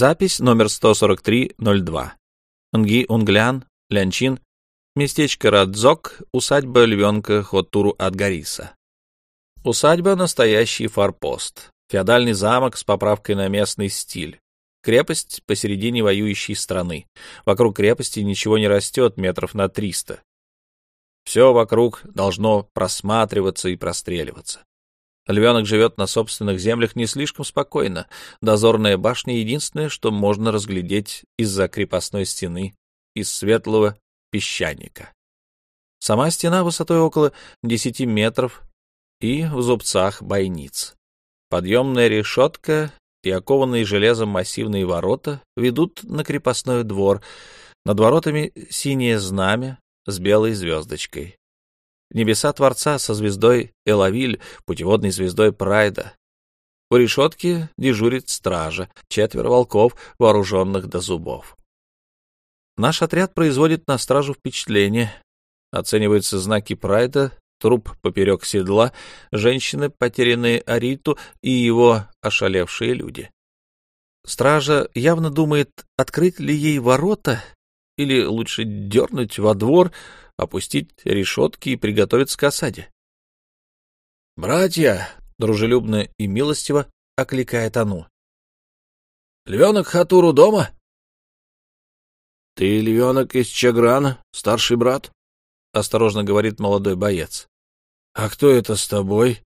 Запись номер 14302. Нги Унглян, Лянчин, местечко Радзок, усадьба львенка Хоттуру от Гариса. Усадьба — настоящий форпост. Феодальный замок с поправкой на местный стиль. Крепость посередине воюющей страны. Вокруг крепости ничего не растет метров на триста. Все вокруг должно просматриваться и простреливаться. Львенок живет на собственных землях не слишком спокойно. Дозорная башня — единственное, что можно разглядеть из-за крепостной стены, из светлого песчаника. Сама стена высотой около десяти метров и в зубцах бойниц. Подъемная решетка и окованные железом массивные ворота ведут на крепостной двор. Над воротами синее знамя с белой звездочкой. Небеса Творца со звездой Элавиль, путеводной звездой Прайда. У решетки дежурит стража, четверо волков, вооруженных до зубов. Наш отряд производит на стражу впечатление. Оцениваются знаки Прайда, труп поперек седла, женщины, потерянные Ариту и его ошалевшие люди. Стража явно думает, открыть ли ей ворота или лучше дернуть во двор, опустить решетки и приготовиться к осаде. «Братья!» — дружелюбно и милостиво окликает Ану. «Львенок Хатуру дома?» «Ты львенок из Чаграна, старший брат?» — осторожно говорит молодой боец. «А кто это с тобой?»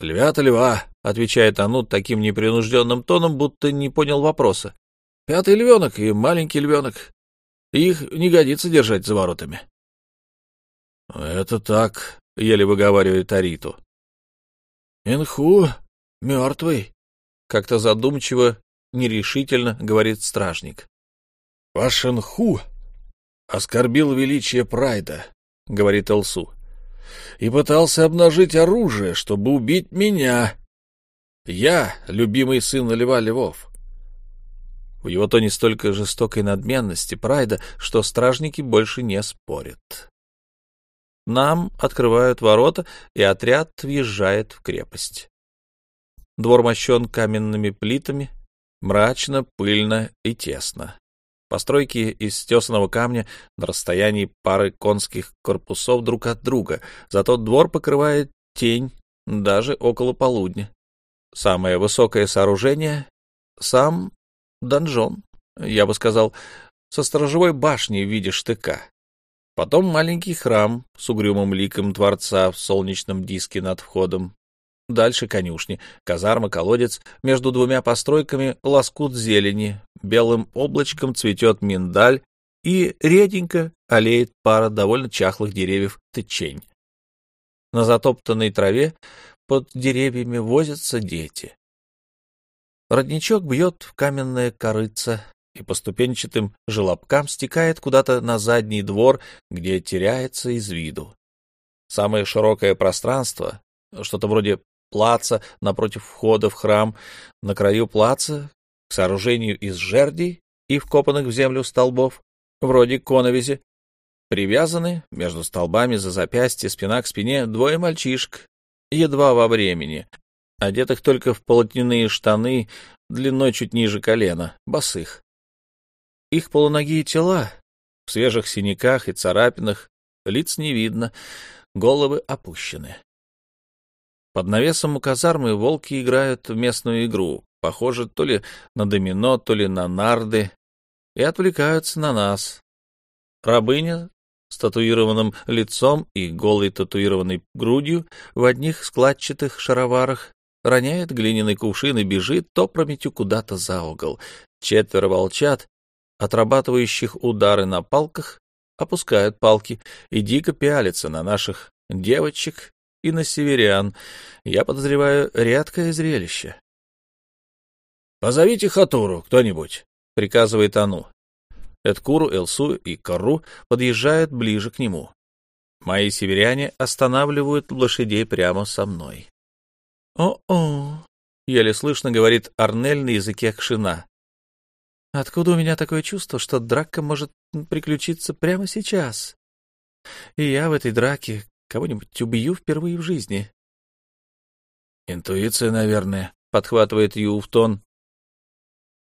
«Львята льва», — отвечает Ану таким непринужденным тоном, будто не понял вопроса. «Пятый львенок и маленький львенок. Их не годится держать за воротами. — Это так, — еле выговаривает Ариту. — Инху мертвый, — как-то задумчиво, нерешительно говорит стражник. — Ваш Инху оскорбил величие Прайда, — говорит Элсу, — и пытался обнажить оружие, чтобы убить меня. Я — любимый сын Льва Львов. В его тоне столько жестокой надменности, прайда, что стражники больше не спорят. Нам открывают ворота, и отряд въезжает в крепость. Двор мощен каменными плитами, мрачно, пыльно и тесно. Постройки из тесаного камня на расстоянии пары конских корпусов друг от друга, зато двор покрывает тень даже около полудня. Самое высокое сооружение — сам донжон, я бы сказал, со сторожевой башней в виде штыка. Потом маленький храм с угрюмым ликом Творца в солнечном диске над входом. Дальше конюшни, казарма, колодец, между двумя постройками лоскут зелени, белым облачком цветет миндаль, и реденько олеет пара довольно чахлых деревьев тычень. На затоптанной траве под деревьями возятся дети. Родничок бьет в каменное корыце и по ступенчатым желобкам стекает куда-то на задний двор, где теряется из виду. Самое широкое пространство, что-то вроде плаца напротив входа в храм, на краю плаца, к сооружению из жердей и вкопанных в землю столбов, вроде коновизи, привязаны между столбами за запястье, спина к спине, двое мальчишек, едва во времени, одетых только в полотняные штаны длиной чуть ниже колена, босых. Их полуногие тела в свежих синяках и царапинах, лиц не видно, головы опущены. Под навесом у казармы волки играют в местную игру, похоже то ли на домино, то ли на нарды, и отвлекаются на нас. Рабыня с татуированным лицом и голой татуированной грудью в одних складчатых шароварах роняет глиняный кувшин и бежит опрометью куда-то за угол. Четверо волчат, отрабатывающих удары на палках, опускают палки и дико пялятся на наших девочек и на северян. Я подозреваю редкое зрелище. — Позовите Хатуру кто-нибудь, — приказывает Ану. Эдкуру, Элсу и Кару подъезжают ближе к нему. Мои северяне останавливают лошадей прямо со мной. «О-о!» — еле слышно говорит Арнель на языке Кшина. «Откуда у меня такое чувство, что драка может приключиться прямо сейчас? И я в этой драке кого-нибудь убью впервые в жизни?» «Интуиция, наверное», — подхватывает Юфтон.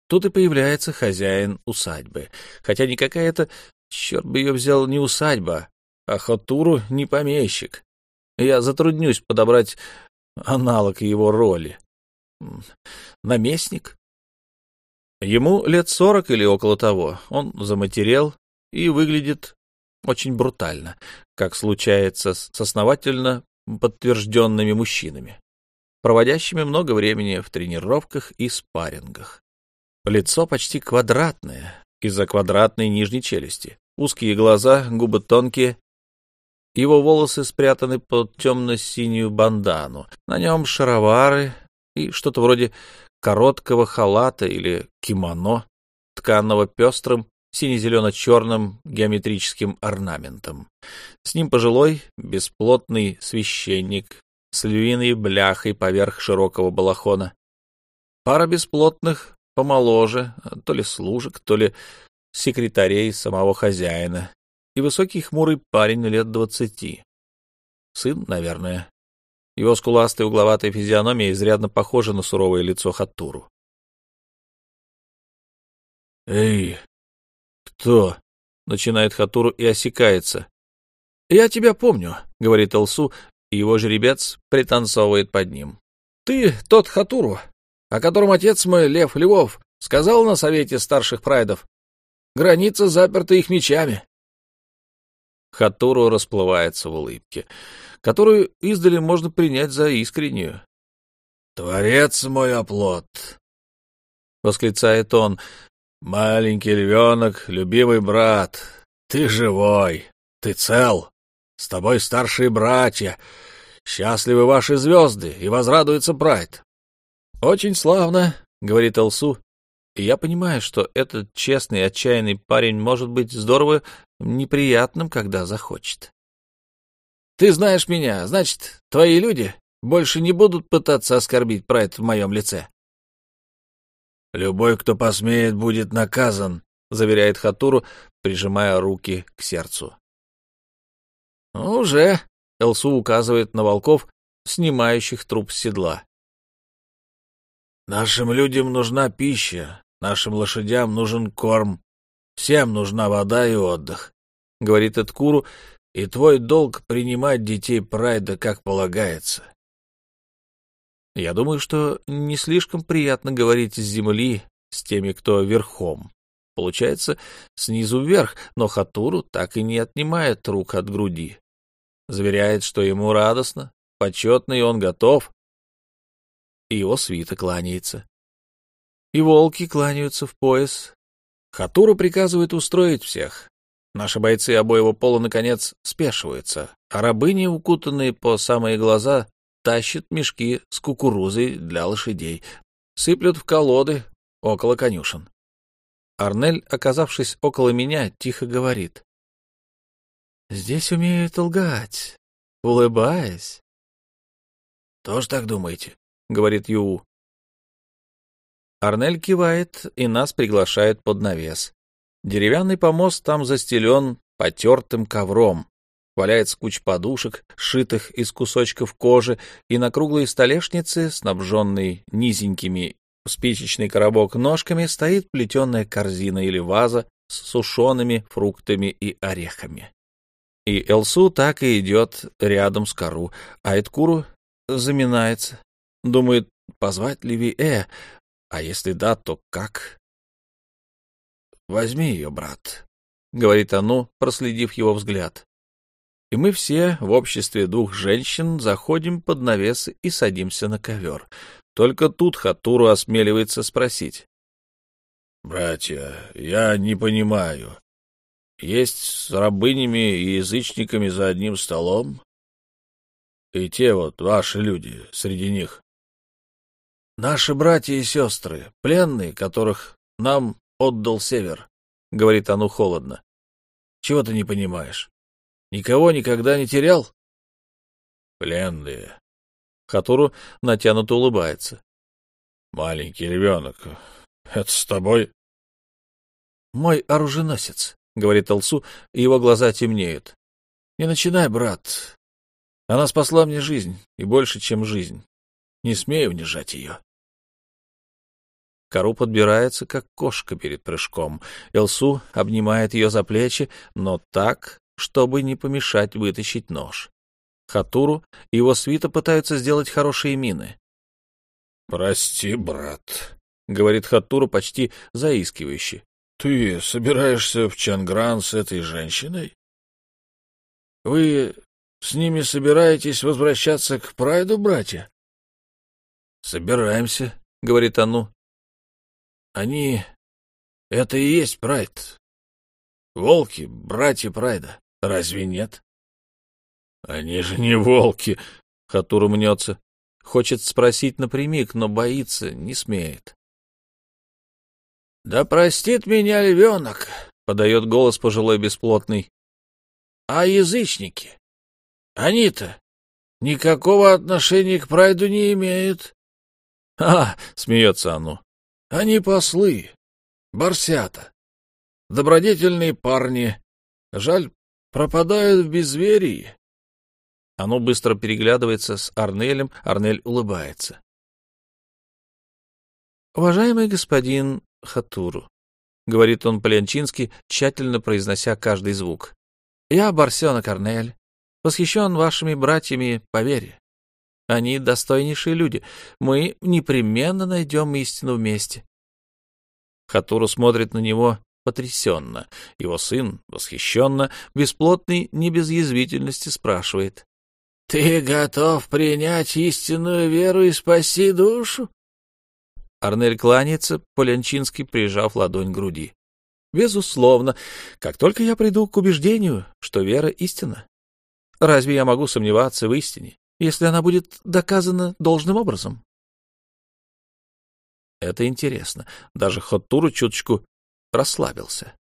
Тут и появляется хозяин усадьбы, хотя никакая это, черт бы ее взял, не усадьба, а Хотуру не помещик. Я затруднюсь подобрать аналог его роли. Наместник? Ему лет сорок или около того. Он заматерел и выглядит очень брутально, как случается с основательно подтвержденными мужчинами, проводящими много времени в тренировках и спаррингах. Лицо почти квадратное, из-за квадратной нижней челюсти. Узкие глаза, губы тонкие. Его волосы спрятаны под темно-синюю бандану. На нем шаровары и что-то вроде короткого халата или кимоно, тканного пестрым, сине-зелено-черным геометрическим орнаментом. С ним пожилой, бесплотный священник с львиной бляхой поверх широкого балахона. Пара бесплотных, помоложе, то ли служек, то ли секретарей самого хозяина, и высокий хмурый парень лет двадцати. Сын, наверное. Его скуластая угловатая физиономия изрядно похожа на суровое лицо Хаттуру. «Эй, кто?» — начинает Хатуру и осекается. «Я тебя помню», — говорит Алсу, и его жеребец пританцовывает под ним. «Ты тот Хатуру, о котором отец мой, Лев Львов, сказал на совете старших прайдов. Граница заперта их мечами». Хатуру расплывается в улыбке которую издали можно принять за искреннюю. «Творец мой оплот!» — восклицает он. «Маленький львенок, любимый брат, ты живой, ты цел, с тобой старшие братья, счастливы ваши звезды, и возрадуется Прайд». «Очень славно», — говорит Алсу, и я понимаю, что этот честный, отчаянный парень может быть здорово неприятным, когда захочет. Ты знаешь меня, значит, твои люди больше не будут пытаться оскорбить Прайд в моем лице. «Любой, кто посмеет, будет наказан», — заверяет Хатуру, прижимая руки к сердцу. «Уже», — Элсу указывает на волков, снимающих труп с седла. «Нашим людям нужна пища, нашим лошадям нужен корм, всем нужна вода и отдых», — говорит Эдкуру, и твой долг принимать детей Прайда как полагается. Я думаю, что не слишком приятно говорить с земли с теми, кто верхом. Получается, снизу вверх, но Хатуру так и не отнимает рук от груди. Заверяет, что ему радостно, почетно, и он готов. И его свита кланяется. И волки кланяются в пояс. Хатуру приказывает устроить всех, Наши бойцы обоего пола, наконец, спешиваются, а рабыни, укутанные по самые глаза, тащат мешки с кукурузой для лошадей, сыплют в колоды около конюшен. Арнель, оказавшись около меня, тихо говорит. «Здесь умеют лгать, улыбаясь». «Тоже так думаете?» — говорит Ю. Арнель кивает и нас приглашает под навес. Деревянный помост там застелен потертым ковром. Валяется куча подушек, сшитых из кусочков кожи, и на круглой столешнице, снабженной низенькими спичечный коробок ножками, стоит плетеная корзина или ваза с сушеными фруктами и орехами. И Элсу так и идет рядом с кору, а Эдкуру заминается. Думает, позвать ли Ви-Э, а если да, то как? Возьми ее, брат, — говорит оно, проследив его взгляд. И мы все в обществе двух женщин заходим под навес и садимся на ковер. Только тут Хатуру осмеливается спросить. — Братья, я не понимаю. Есть с рабынями и язычниками за одним столом? И те вот ваши люди среди них. Наши братья и сестры, пленные, которых нам отдал север, — говорит оно холодно. — Чего ты не понимаешь? Никого никогда не терял? — Пленные. Хатуру натянуто улыбается. — Маленький ребенок. Это с тобой? — Мой оруженосец, — говорит Алсу, и его глаза темнеют. — Не начинай, брат. Она спасла мне жизнь, и больше, чем жизнь. Не смею унижать ее. Кару подбирается, как кошка перед прыжком. Элсу обнимает ее за плечи, но так, чтобы не помешать вытащить нож. Хатуру и его свита пытаются сделать хорошие мины. — Прости, брат, — говорит Хатуру почти заискивающе. — Ты собираешься в Чангран с этой женщиной? — Вы с ними собираетесь возвращаться к Прайду, братья? — Собираемся, — говорит Ану. — Они... Это и есть Прайд. Волки, братья Прайда. Разве нет? — Они же не волки, — Хатуру мнется. Хочет спросить напрямик, но боится, не смеет. — Да простит меня львенок, — подает голос пожилой бесплотный. — А язычники? Они-то никакого отношения к прайду не имеют. — А, — смеется оно, — они послы, барсята, добродетельные парни. Жаль, пропадают в безверии. Оно быстро переглядывается с Арнелем, Арнель улыбается. «Уважаемый господин Хатуру», — говорит он по-ленчински, тщательно произнося каждый звук, — «я Барсенок Арнель, восхищен вашими братьями по вере. Они достойнейшие люди. Мы непременно найдем истину вместе». Хатуру смотрит на него потрясенно. Его сын, восхищенно, бесплотный, не без язвительности, спрашивает. «Ты готов принять истинную веру и спасти душу?» Арнель кланяется, Полянчинский прижав ладонь к груди. «Безусловно, как только я приду к убеждению, что вера истина. Разве я могу сомневаться в истине, если она будет доказана должным образом?» Это интересно. Даже Хоттуру чуточку расслабился.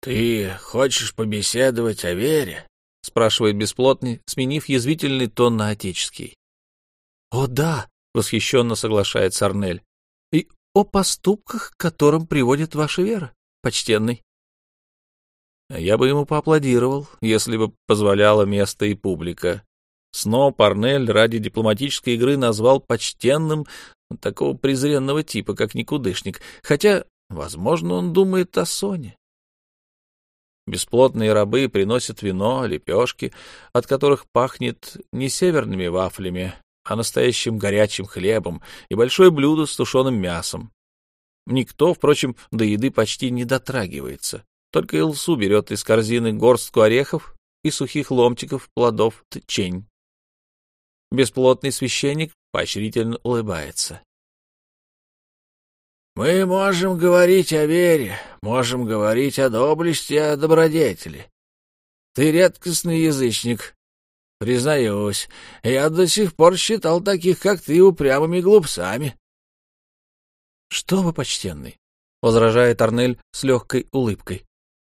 «Ты хочешь побеседовать о вере?» — спрашивает бесплотный, сменив язвительный тон на отеческий. — О, да! — восхищенно соглашается Арнель. — И о поступках, к которым приводит ваша вера, почтенный. Я бы ему поаплодировал, если бы позволяло место и публика. Снова Парнель ради дипломатической игры назвал почтенным такого презренного типа, как никудышник, хотя, возможно, он думает о Соне. Бесплотные рабы приносят вино, лепешки, от которых пахнет не северными вафлями, а настоящим горячим хлебом и большое блюдо с тушеным мясом. Никто, впрочем, до еды почти не дотрагивается. Только Илсу берет из корзины горстку орехов и сухих ломтиков плодов тчень. Бесплотный священник поощрительно улыбается. Мы можем говорить о вере, можем говорить о доблести, о добродетели. Ты редкостный язычник. Признаюсь, я до сих пор считал таких, как ты, упрямыми глупцами. — Что вы, почтенный? — возражает Арнель с легкой улыбкой. —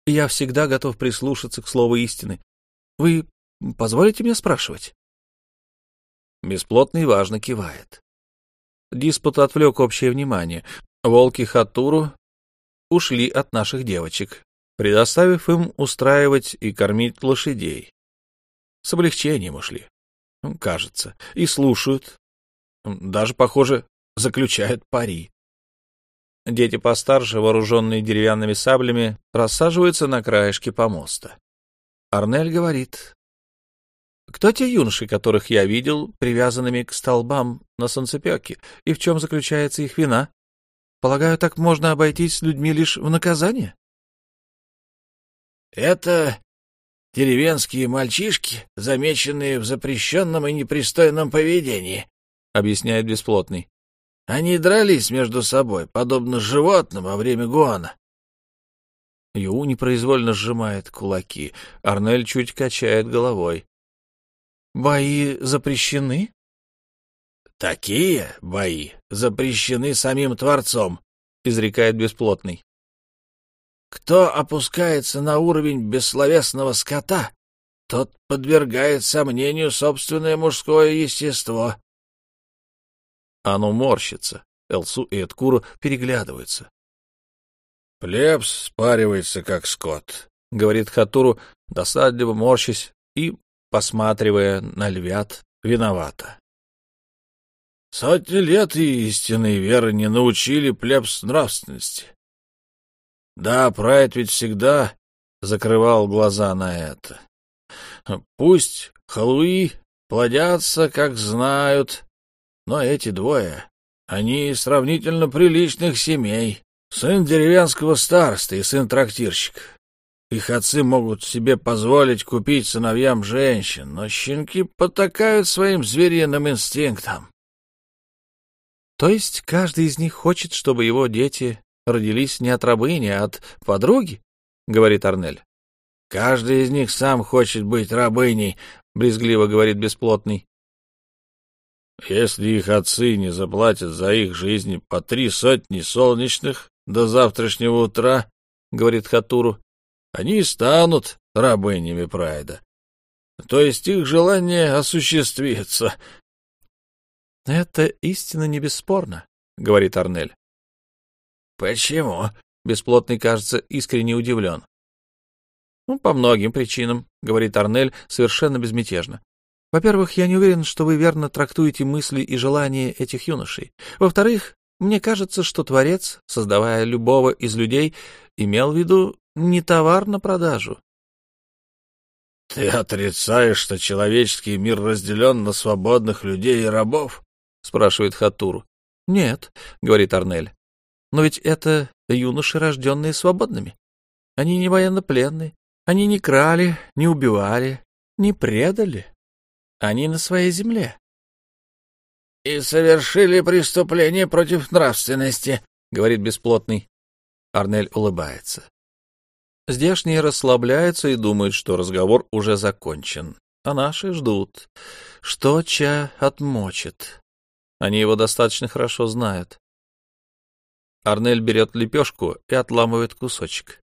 Я всегда готов прислушаться к слову истины. Вы позволите мне спрашивать? Бесплотный важно кивает. Диспут отвлек общее внимание. Волки Хатуру ушли от наших девочек, предоставив им устраивать и кормить лошадей. С облегчением ушли, кажется, и слушают. Даже, похоже, заключают пари. Дети постарше, вооруженные деревянными саблями, рассаживаются на краешке помоста. Арнель говорит, «Кто те юноши, которых я видел привязанными к столбам на солнцепеке, и в чем заключается их вина?» Полагаю, так можно обойтись с людьми лишь в наказание? Это деревенские мальчишки, замеченные в запрещенном и непристойном поведении, — объясняет Бесплотный. Они дрались между собой, подобно животным во время гуана. Ю непроизвольно сжимает кулаки. Арнель чуть качает головой. «Бои запрещены?» Такие бои запрещены самим Творцом, изрекает бесплотный. Кто опускается на уровень бессловесного скота, тот подвергает сомнению собственное мужское естество. Оно морщится. Элсу и Эдкуру переглядываются. — Плебс спаривается, как скот, — говорит Хатуру, досадливо морщась и, посматривая на львят, виновата. Сотни лет и истинной веры не научили плебс нравственности. Да, Прайд ведь всегда закрывал глаза на это. Пусть халуи плодятся, как знают, но эти двое, они сравнительно приличных семей. Сын деревенского староста и сын трактирщика. Их отцы могут себе позволить купить сыновьям женщин, но щенки потакают своим звериным инстинктам. То есть каждый из них хочет, чтобы его дети родились не от рабыни, а от подруги? — говорит Арнель. — Каждый из них сам хочет быть рабыней, — брезгливо говорит бесплотный. — Если их отцы не заплатят за их жизни по три сотни солнечных до завтрашнего утра, — говорит Хатуру, — они станут рабынями Прайда. То есть их желание осуществится, — Это истина не бесспорно, — говорит Арнель. — Почему? — Бесплотный, кажется, искренне удивлен. — Ну, по многим причинам, — говорит Арнель совершенно безмятежно. Во-первых, я не уверен, что вы верно трактуете мысли и желания этих юношей. Во-вторых, мне кажется, что Творец, создавая любого из людей, имел в виду не товар на продажу. — Ты отрицаешь, что человеческий мир разделен на свободных людей и рабов? — спрашивает Хатуру. — Нет, — говорит Арнель. — Но ведь это юноши, рожденные свободными. Они не военнопленные, они не крали, не убивали, не предали. Они на своей земле. — И совершили преступление против нравственности, — говорит бесплотный. Арнель улыбается. Здешние расслабляются и думают, что разговор уже закончен, а наши ждут. Что Ча отмочит? Они его достаточно хорошо знают. Арнель берет лепешку и отламывает кусочек.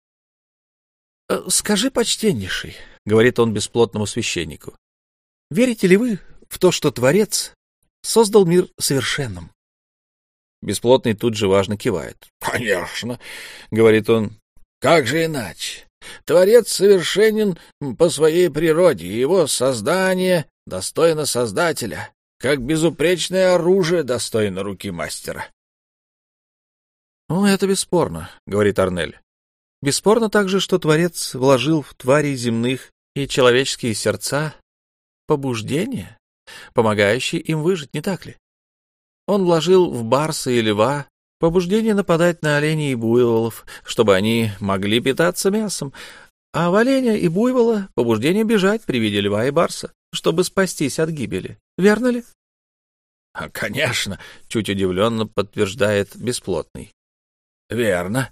«Э, — Скажи, почтеннейший, — говорит он бесплотному священнику, — верите ли вы в то, что Творец создал мир совершенным? Бесплотный тут же важно кивает. — Конечно, — говорит он, — как же иначе? Творец совершенен по своей природе, и его создание достойно Создателя как безупречное оружие достойно руки мастера. — Ну, это бесспорно, — говорит Арнель. — Бесспорно также, что Творец вложил в твари земных и человеческие сердца побуждение, помогающее им выжить, не так ли? Он вложил в барса и льва побуждение нападать на оленей и буйволов, чтобы они могли питаться мясом, а в оленя и буйвола побуждение бежать при виде льва и барса, чтобы спастись от гибели. Верно ли? — Конечно, — чуть удивленно подтверждает бесплотный. — Верно.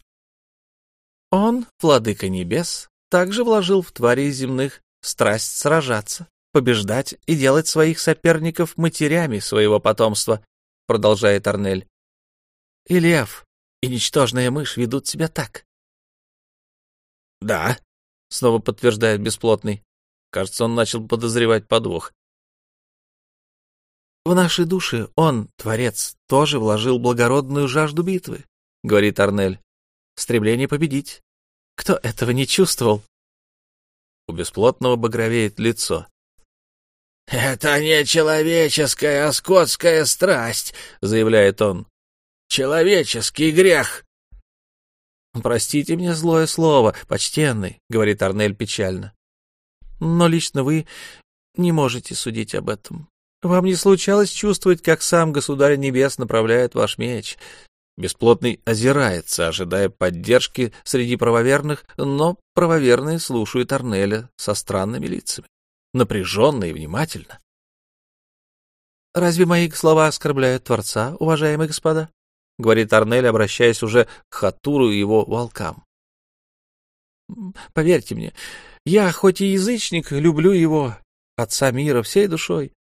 Он, владыка небес, также вложил в твари земных страсть сражаться, побеждать и делать своих соперников матерями своего потомства, — продолжает Арнель. И лев, и ничтожная мышь ведут себя так. — Да, — снова подтверждает бесплотный. Кажется, он начал подозревать подвох. В наши души он, Творец, тоже вложил благородную жажду битвы, — говорит Арнель. Стремление победить. Кто этого не чувствовал? У бесплотного багровеет лицо. — Это не человеческая, а скотская страсть, — заявляет он. — Человеческий грех. — Простите мне злое слово, почтенный, — говорит Арнель печально. — Но лично вы не можете судить об этом. Вам не случалось чувствовать, как сам Государь Небес направляет ваш меч? Бесплотный озирается, ожидая поддержки среди правоверных, но правоверные слушают Арнеля со странными лицами, напряженно и внимательно. «Разве мои слова оскорбляют Творца, уважаемые господа?» — говорит Арнель, обращаясь уже к Хатуру и его волкам. «Поверьте мне, я, хоть и язычник, люблю его, Отца мира, всей душой.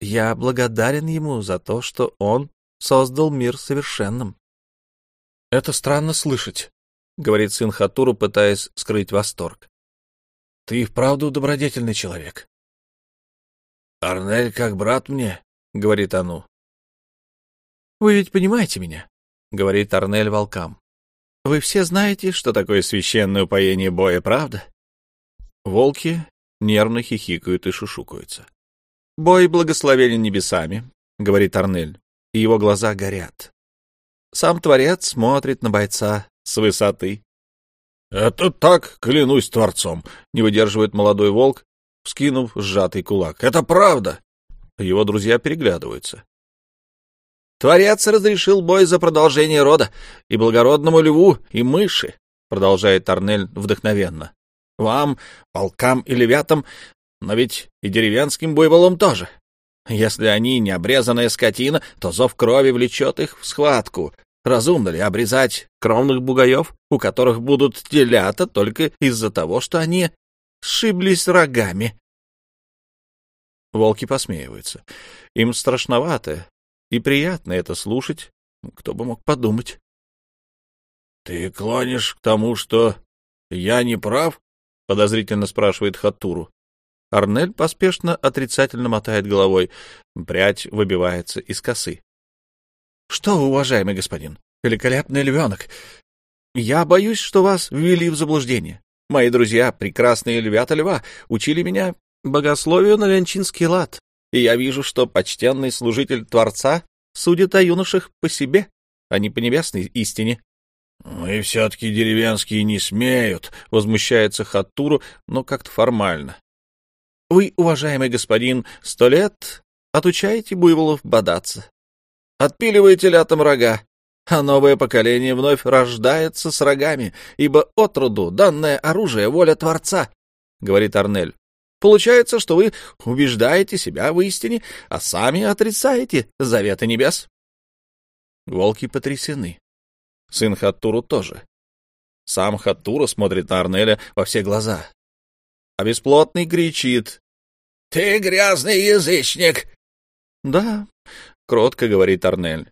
Я благодарен ему за то, что он создал мир совершенным. — Это странно слышать, — говорит сын Хатуру, пытаясь скрыть восторг. — Ты и вправду добродетельный человек. — Арнель как брат мне, — говорит Ану. — Вы ведь понимаете меня, — говорит Арнель волкам. — Вы все знаете, что такое священное упоение боя, правда? Волки нервно хихикают и шушукаются. Бой благословенен небесами, — говорит Арнель. и его глаза горят. Сам Творец смотрит на бойца с высоты. — Это так, клянусь Творцом, — не выдерживает молодой волк, вскинув сжатый кулак. — Это правда. Его друзья переглядываются. Творец разрешил бой за продолжение рода и благородному льву, и мыши, — продолжает Арнель вдохновенно. Вам, волкам и левятам, но ведь и деревенским буйволам тоже. Если они не обрезанная скотина, то зов крови влечет их в схватку. Разумно ли обрезать кровных бугаев, у которых будут телята только из-за того, что они сшиблись рогами? Волки посмеиваются. Им страшновато и приятно это слушать. Кто бы мог подумать. — Ты клонишь к тому, что я не прав? — подозрительно спрашивает Хатуру. Арнель поспешно отрицательно мотает головой. Прядь выбивается из косы. — Что, уважаемый господин, великолепный львенок, я боюсь, что вас ввели в заблуждение. Мои друзья, прекрасные львята льва, учили меня богословию на ленчинский лад, и я вижу, что почтенный служитель Творца судит о юношах по себе, а не по небесной истине. — Мы все-таки деревенские не смеют, — возмущается Хаттуру, но как-то формально. Вы, уважаемый господин, сто лет отучаете буйволов бодаться, отпиливаете лятом рога, а новое поколение вновь рождается с рогами, ибо отроду данное оружие — воля Творца, — говорит Арнель. Получается, что вы убеждаете себя в истине, а сами отрицаете заветы небес. Волки потрясены. Сын Хаттуру тоже. Сам Хаттура смотрит на Арнеля во все глаза. А бесплотный кричит. «Ты грязный язычник!» «Да», — кротко говорит Арнель.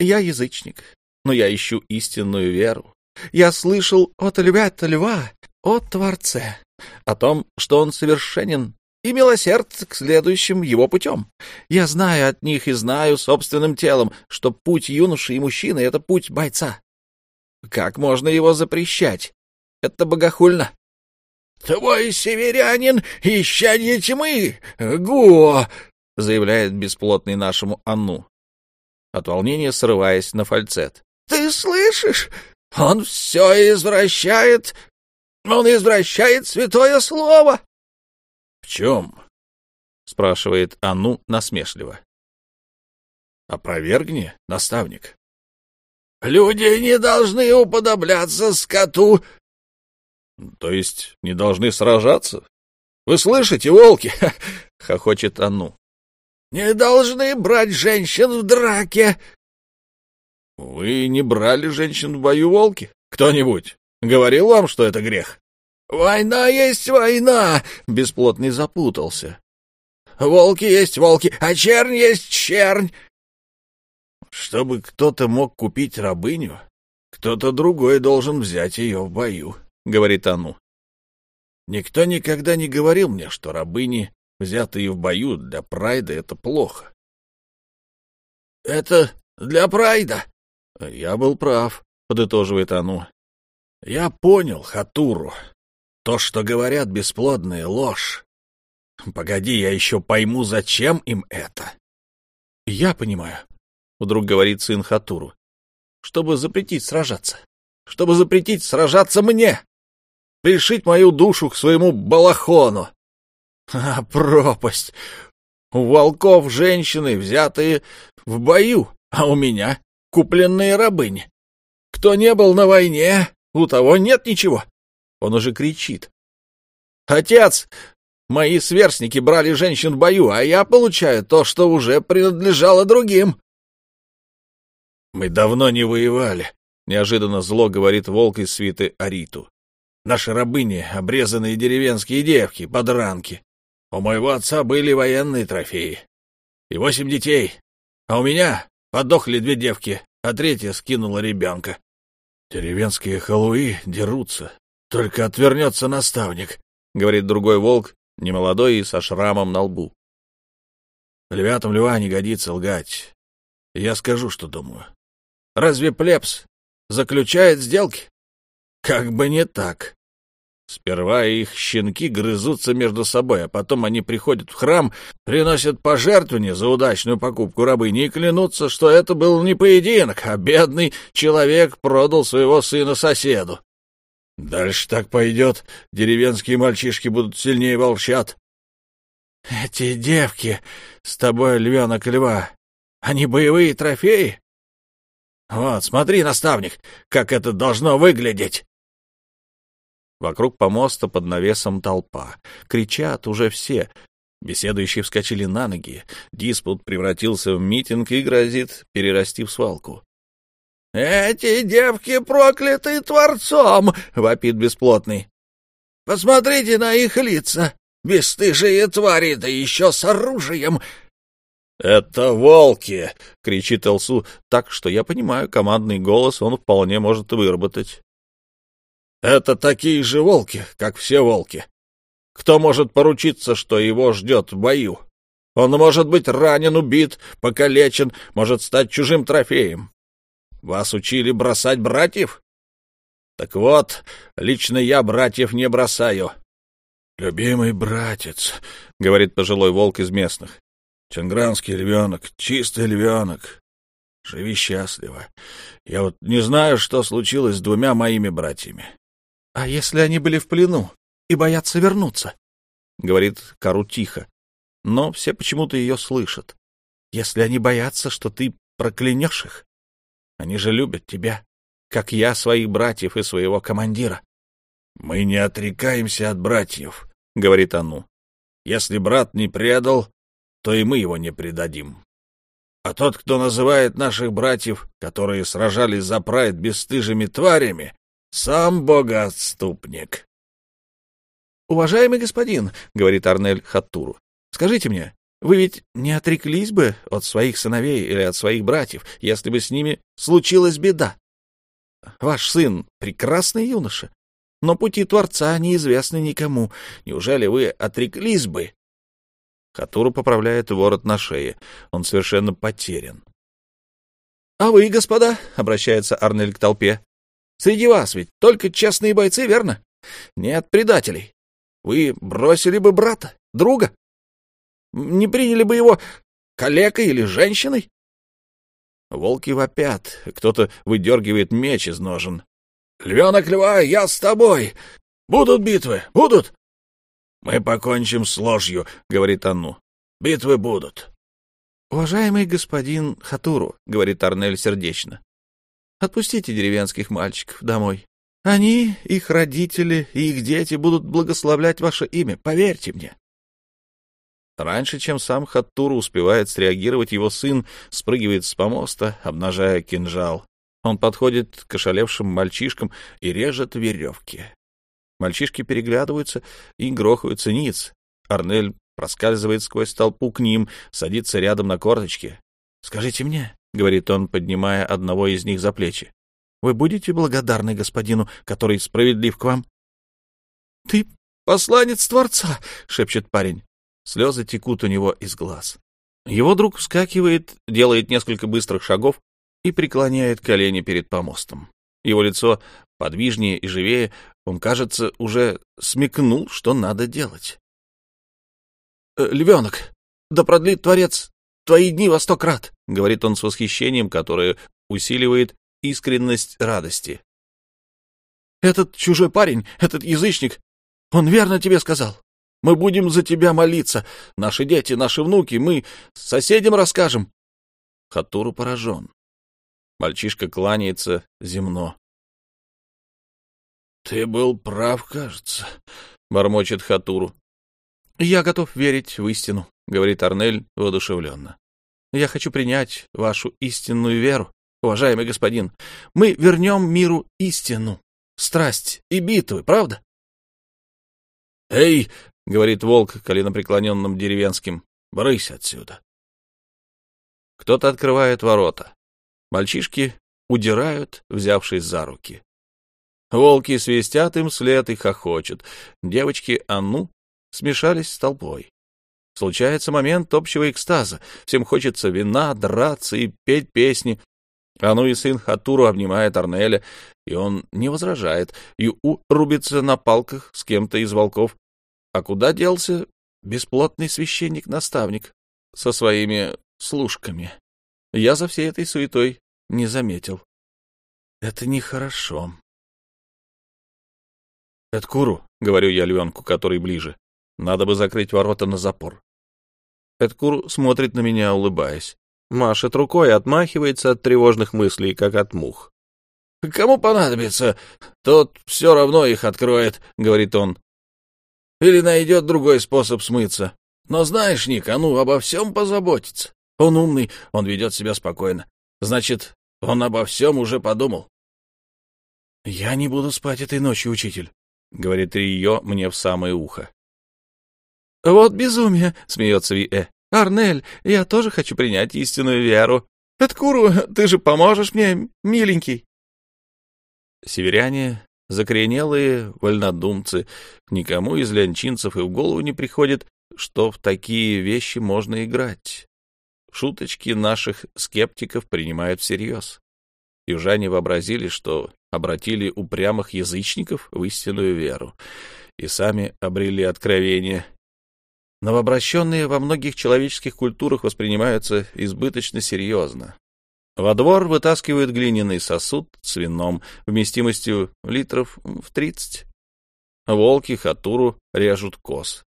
«Я язычник, но я ищу истинную веру. Я слышал от львя-то льва, от Творце, о том, что он совершенен и милосерд к следующим его путем. Я знаю от них и знаю собственным телом, что путь юноши и мужчины — это путь бойца. Как можно его запрещать? Это богохульно. — Твой северянин — исчадье тьмы! Го! — заявляет бесплотный нашему Анну, от волнения срываясь на фальцет. — Ты слышишь? Он все извращает. Он извращает святое слово. — В чем? — спрашивает Анну насмешливо. — Опровергни, наставник. — Люди не должны уподобляться скоту, то есть не должны сражаться? Вы слышите, волки? — хохочет Анну. — Не должны брать женщин в драке. — Вы не брали женщин в бою, волки? Кто-нибудь говорил вам, что это грех? — Война есть война! — бесплотный запутался. — Волки есть волки, а чернь есть чернь. Чтобы кто-то мог купить рабыню, кто-то другой должен взять ее в бою. — говорит Ану. Никто никогда не говорил мне, что рабыни, взятые в бою для прайда, — это плохо. — Это для прайда? — Я был прав, — подытоживает Ану. — Я понял Хатуру. То, что говорят бесплодные, — ложь. Погоди, я еще пойму, зачем им это. — Я понимаю, — вдруг говорит сын Хатуру, — чтобы запретить сражаться. Чтобы запретить сражаться мне пришить мою душу к своему балахону. А пропасть! У волков женщины, взятые в бою, а у меня купленные рабыни. Кто не был на войне, у того нет ничего. Он уже кричит. Отец, мои сверстники брали женщин в бою, а я получаю то, что уже принадлежало другим. Мы давно не воевали, неожиданно зло говорит волк из свиты Ариту. Наши рабыни — обрезанные деревенские девки, подранки. У моего отца были военные трофеи. И восемь детей. А у меня подохли две девки, а третья скинула ребенка. Деревенские халуи дерутся. Только отвернется наставник, — говорит другой волк, немолодой и со шрамом на лбу. Львятам льва не годится лгать. Я скажу, что думаю. Разве плебс заключает сделки? Как бы не так. Сперва их щенки грызутся между собой, а потом они приходят в храм, приносят пожертвования за удачную покупку рабыни и клянутся, что это был не поединок, а бедный человек продал своего сына соседу. Дальше так пойдет, деревенские мальчишки будут сильнее волчат. — Эти девки с тобой, львенок льва, они боевые трофеи? Вот, смотри, наставник, как это должно выглядеть. Вокруг помоста под навесом толпа. Кричат уже все. Беседующие вскочили на ноги. Диспут превратился в митинг и грозит перерасти в свалку. — Эти девки прокляты Творцом! — вопит бесплотный. — Посмотрите на их лица! Бесстыжие твари, да еще с оружием! — Это волки! — кричит Элсу так, что я понимаю, командный голос он вполне может выработать. Это такие же волки, как все волки. Кто может поручиться, что его ждет в бою? Он может быть ранен, убит, покалечен, может стать чужим трофеем. Вас учили бросать братьев? Так вот, лично я братьев не бросаю. — Любимый братец, — говорит пожилой волк из местных. — Чангранский львенок, чистый львенок. Живи счастливо. Я вот не знаю, что случилось с двумя моими братьями. — А если они были в плену и боятся вернуться? — говорит Кару тихо, но все почему-то ее слышат. — Если они боятся, что ты проклянешь их? Они же любят тебя, как я своих братьев и своего командира. — Мы не отрекаемся от братьев, — говорит Ану. — Если брат не предал, то и мы его не предадим. А тот, кто называет наших братьев, которые сражались за прайд бесстыжими тварями, сам богоотступник. «Уважаемый господин», — говорит Арнель Хаттуру, — «скажите мне, вы ведь не отреклись бы от своих сыновей или от своих братьев, если бы с ними случилась беда? Ваш сын — прекрасный юноша, но пути Творца неизвестны никому. Неужели вы отреклись бы?» Хатуру поправляет ворот на шее. Он совершенно потерян. — А вы, господа, — обращается Арнель к толпе, Среди вас ведь только честные бойцы, верно? Нет предателей. Вы бросили бы брата, друга? Не приняли бы его калекой или женщиной? Волки вопят, кто-то выдергивает меч из ножен. — Львенок льва, я с тобой! Будут битвы, будут! — Мы покончим с ложью, — говорит Анну. — Битвы будут. — Уважаемый господин Хатуру, — говорит Арнель сердечно, Отпустите деревенских мальчиков домой. Они, их родители и их дети будут благословлять ваше имя, поверьте мне. Раньше, чем сам Хаттур успевает среагировать, его сын спрыгивает с помоста, обнажая кинжал. Он подходит к ошалевшим мальчишкам и режет веревки. Мальчишки переглядываются и грохаются ниц. Арнель проскальзывает сквозь толпу к ним, садится рядом на корточки. — Скажите мне, — говорит он, поднимая одного из них за плечи. — Вы будете благодарны господину, который справедлив к вам? — Ты посланец Творца! — шепчет парень. Слезы текут у него из глаз. Его друг вскакивает, делает несколько быстрых шагов и преклоняет колени перед помостом. Его лицо подвижнее и живее, он, кажется, уже смекнул, что надо делать. «Э, — Львенок, да продлит Творец твои дни во сто крат, — говорит он с восхищением, которое усиливает искренность радости. — Этот чужой парень, этот язычник, он верно тебе сказал. Мы будем за тебя молиться. Наши дети, наши внуки, мы соседям расскажем. Хатуру поражен. Мальчишка кланяется земно. — Ты был прав, кажется, — бормочет Хатуру. — Я готов верить в истину, — говорит Арнель воодушевленно. Я хочу принять вашу истинную веру, уважаемый господин. Мы вернем миру истину, страсть и битвы, правда? — Эй, — говорит волк коленопреклоненным деревенским, — брысь отсюда. Кто-то открывает ворота. Мальчишки удирают, взявшись за руки. Волки свистят им след и хохочут. Девочки Анну смешались с толпой. Случается момент общего экстаза. Всем хочется вина, драться и петь песни. А ну и сын Хатуру обнимает Арнеля, и он не возражает. Ю рубится на палках с кем-то из волков. А куда делся бесплотный священник-наставник со своими служками? Я за всей этой суетой не заметил. Это нехорошо. — Эдкуру, — говорю я львенку, который ближе, — надо бы закрыть ворота на запор. Эдкур смотрит на меня, улыбаясь. Машет рукой, отмахивается от тревожных мыслей, как от мух. — Кому понадобится, тот все равно их откроет, — говорит он. — Или найдет другой способ смыться. Но знаешь, Ник, а ну обо всем позаботится. Он умный, он ведет себя спокойно. Значит, он обо всем уже подумал. — Я не буду спать этой ночью, учитель, — говорит Рио мне в самое ухо. — Вот безумие, — смеется Ви-Э. — Арнель, я тоже хочу принять истинную веру. Эткуру, ты же поможешь мне, миленький. Северяне, закоренелые вольнодумцы, никому из лянчинцев и в голову не приходит, что в такие вещи можно играть. Шуточки наших скептиков принимают всерьез. Южане вообразили, что обратили упрямых язычников в истинную веру и сами обрели откровение. Новообращенные во многих человеческих культурах воспринимаются избыточно серьезно. Во двор вытаскивают глиняный сосуд с вином вместимостью литров в тридцать. Волки хатуру режут коз.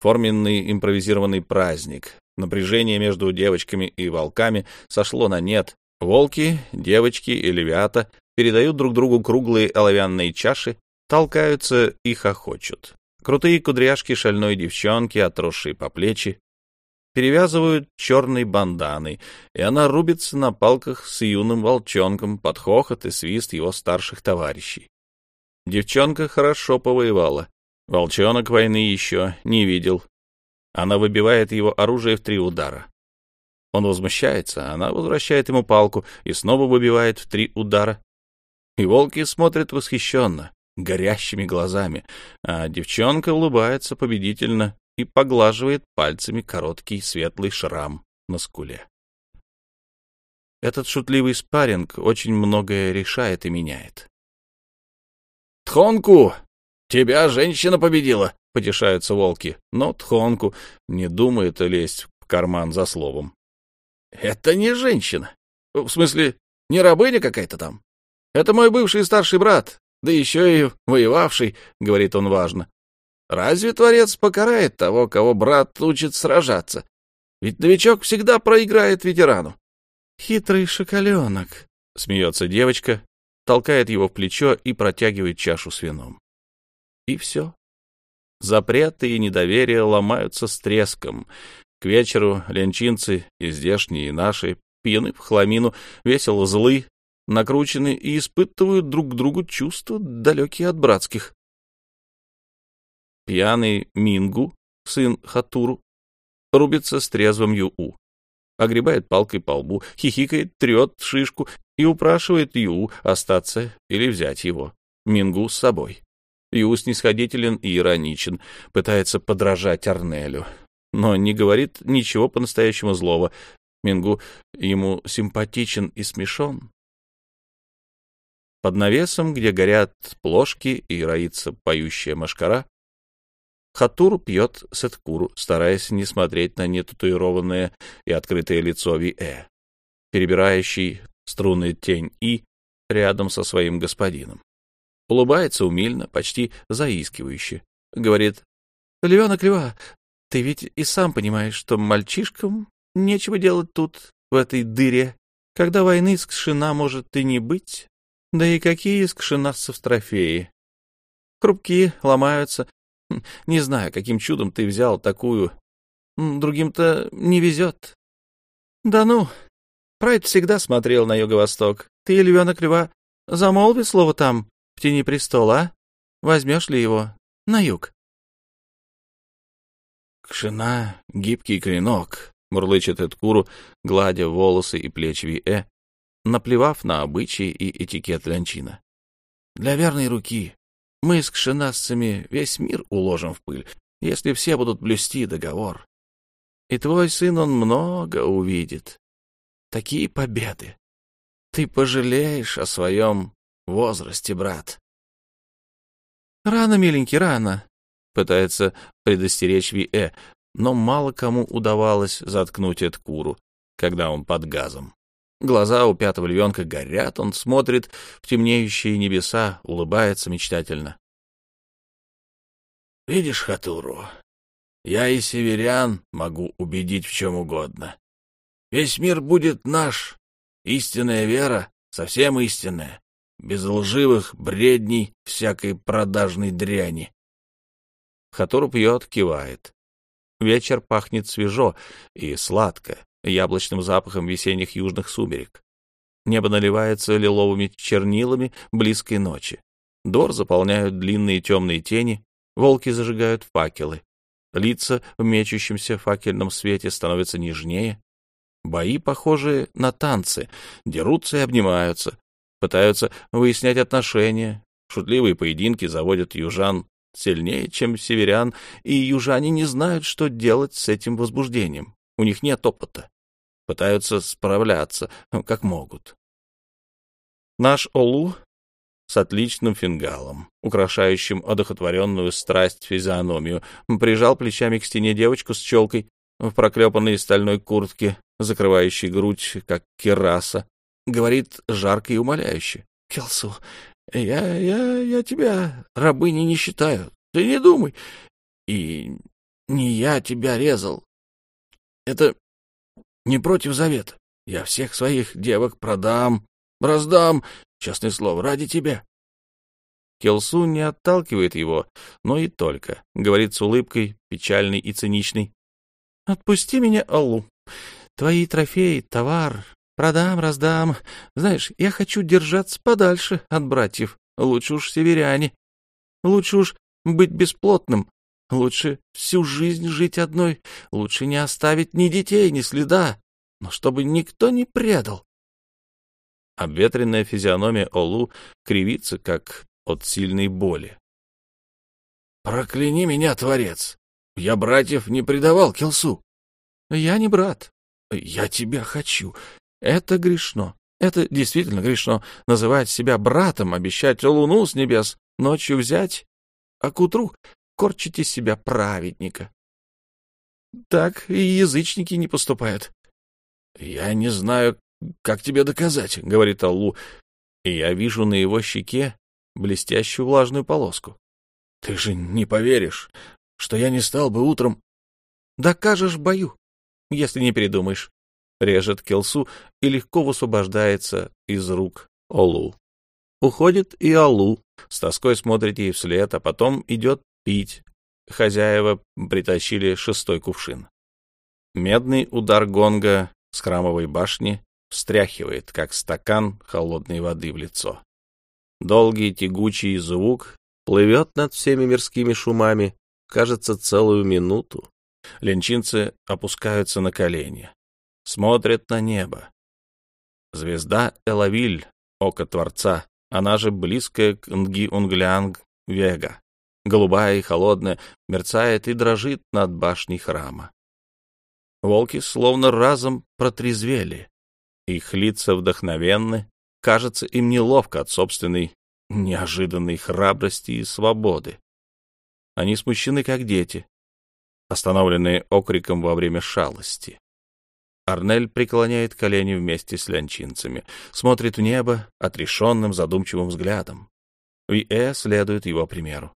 Форменный импровизированный праздник. Напряжение между девочками и волками сошло на нет. Волки, девочки и львята передают друг другу круглые оловянные чаши, толкаются и хохочут. Крутые кудряшки шальной девчонки, отросшие по плечи, перевязывают черной банданой, и она рубится на палках с юным волчонком под хохот и свист его старших товарищей. Девчонка хорошо повоевала. Волчонок войны еще не видел. Она выбивает его оружие в три удара. Он возмущается, она возвращает ему палку и снова выбивает в три удара. И волки смотрят восхищенно, горящими глазами, а девчонка улыбается победительно и поглаживает пальцами короткий светлый шрам на скуле. Этот шутливый спарринг очень многое решает и меняет. «Тхонку, тебя женщина победила!» — потешаются волки, но Тхонку не думает лезть в карман за словом. «Это не женщина. В смысле, не рабыня какая-то там. Это мой бывший старший брат, да еще и воевавший, — говорит он важно. Разве Творец покарает того, кого брат учит сражаться? Ведь новичок всегда проиграет ветерану. — Хитрый шоколенок, — смеется девочка, толкает его в плечо и протягивает чашу с вином. И все. Запреты и недоверие ломаются с треском. К вечеру ленчинцы, и здешние, и наши, пьяны в хламину, весело злы, накручены и испытывают друг к другу чувства, далекие от братских. Пьяный Мингу, сын Хатуру, рубится с трезвым Ю-У, огребает палкой по лбу, хихикает, трет шишку и упрашивает Ю остаться или взять его, Мингу, с собой. Ю снисходителен и ироничен, пытается подражать Арнелю, но не говорит ничего по-настоящему злого. Мингу ему симпатичен и смешон, под навесом, где горят плошки и роится поющая машкара, Хатур пьет сеткуру, стараясь не смотреть на нетатуированное и открытое лицо Ви-Э, перебирающий струны тень И рядом со своим господином. Улыбается умильно, почти заискивающе. Говорит, «Львенок, льва, ты ведь и сам понимаешь, что мальчишкам нечего делать тут, в этой дыре, когда войны с Кшина может и не быть, да и какие из кшенасцев трофеи? Хрупкие, ломаются. Хм, не знаю, каким чудом ты взял такую. Другим-то не везет. Да ну, Прайд всегда смотрел на юго-восток. Ты, львенок льва, замолви слово там, в тени престола, а? Возьмешь ли его на юг? Кшина — гибкий клинок, — мурлычет Эдкуру, гладя волосы и плечи Ви-Э, наплевав на обычаи и этикет Лянчина. Для верной руки мы с кшенасцами весь мир уложим в пыль, если все будут блюсти договор. И твой сын он много увидит. Такие победы. Ты пожалеешь о своем возрасте, брат. Рано, миленький, рано, пытается предостеречь Ви-Э, но мало кому удавалось заткнуть эту куру, когда он под газом. Глаза у пятого львенка горят, он смотрит в темнеющие небеса, улыбается мечтательно. — Видишь, Хатуру, я и северян могу убедить в чем угодно. Весь мир будет наш, истинная вера, совсем истинная, без лживых бредней всякой продажной дряни. Хатуру пьет, кивает. Вечер пахнет свежо и сладко, яблочным запахом весенних южных сумерек. Небо наливается лиловыми чернилами близкой ночи. Дор заполняют длинные темные тени, волки зажигают факелы. Лица в мечущемся факельном свете становятся нежнее. Бои, похожие на танцы, дерутся и обнимаются, пытаются выяснять отношения. Шутливые поединки заводят южан сильнее, чем северян, и южане не знают, что делать с этим возбуждением. У них нет опыта. Пытаются справляться, ну, как могут. Наш Олу с отличным фингалом, украшающим одухотворенную страсть физиономию, прижал плечами к стене девочку с челкой в проклепанной стальной куртке, закрывающей грудь, как кераса. Говорит жарко и умоляюще. — Келсу, я, я, я тебя рабыней не считаю. Ты не думай. И не я тебя резал. Это не против завета. Я всех своих девок продам, раздам, честное слово, ради тебя. Келсу не отталкивает его, но и только. Говорит с улыбкой, печальной и циничной. — Отпусти меня, Аллу. Твои трофеи, товар, продам, раздам. Знаешь, я хочу держаться подальше от братьев. Лучше уж северяне. Лучше уж быть бесплотным. Лучше всю жизнь жить одной. Лучше не оставить ни детей, ни следа. Но чтобы никто не предал. Обветренная физиономия Олу кривится, как от сильной боли. «Прокляни меня, Творец! Я братьев не предавал Келсу!» «Я не брат. Я тебя хочу. Это грешно. Это действительно грешно — называть себя братом, обещать луну с небес, ночью взять, а к утру корчить из себя праведника. Так и язычники не поступают. — Я не знаю, как тебе доказать, — говорит Аллу, и я вижу на его щеке блестящую влажную полоску. — Ты же не поверишь, что я не стал бы утром... — Докажешь бою, если не передумаешь режет Келсу и легко высвобождается из рук Олу. Уходит и Алу, с тоской смотрит ей вслед, а потом идет пить. Хозяева притащили шестой кувшин. Медный удар гонга с храмовой башни встряхивает, как стакан холодной воды в лицо. Долгий тягучий звук плывет над всеми мирскими шумами, кажется, целую минуту. Ленчинцы опускаются на колени смотрит на небо. Звезда Элавиль, око Творца, она же близкая к Нги-Унглянг Вега, голубая и холодная, мерцает и дрожит над башней храма. Волки словно разом протрезвели. Их лица вдохновенны, кажется им неловко от собственной неожиданной храбрости и свободы. Они смущены, как дети, остановленные окриком во время шалости. Арнель преклоняет колени вместе с лянчинцами, смотрит в небо отрешенным задумчивым взглядом. Виэ следует его примеру.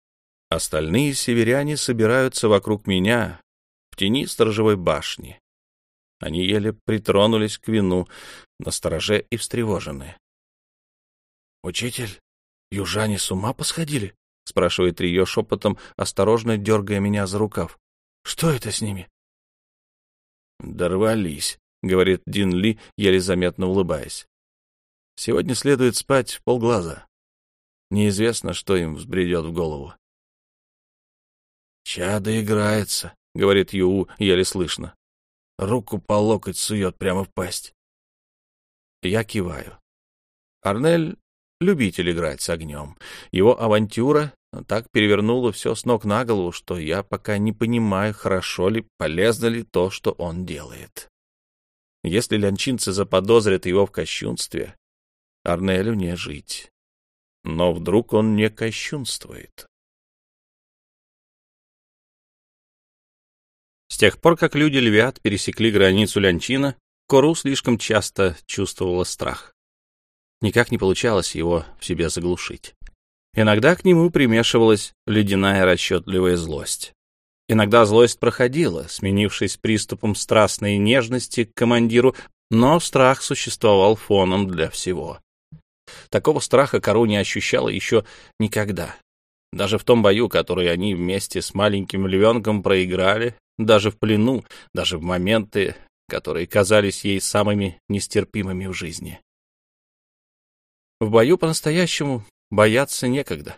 Остальные северяне собираются вокруг меня в тени сторожевой башни. Они еле притронулись к вину, настороже и встревоженные. — Учитель, южане с ума посходили? — спрашивает ее шепотом, осторожно дергая меня за рукав. — Что это с ними? «Дорвались», — говорит Дин Ли, еле заметно улыбаясь. «Сегодня следует спать полглаза. Неизвестно, что им взбредет в голову». «Чадо играется», — говорит Ю, еле слышно. «Руку по локоть сует прямо в пасть». Я киваю. Арнель — любитель играть с огнем. Его авантюра так перевернуло все с ног на голову, что я пока не понимаю, хорошо ли, полезно ли то, что он делает. Если лянчинцы заподозрят его в кощунстве, Арнелю не жить. Но вдруг он не кощунствует. С тех пор, как люди львят пересекли границу Лянчина, Кору слишком часто чувствовала страх. Никак не получалось его в себе заглушить. Иногда к нему примешивалась ледяная расчетливая злость. Иногда злость проходила, сменившись приступом страстной нежности к командиру, но страх существовал фоном для всего. Такого страха Кару не ощущала еще никогда. Даже в том бою, который они вместе с маленьким львенком проиграли, даже в плену, даже в моменты, которые казались ей самыми нестерпимыми в жизни. В бою по-настоящему бояться некогда.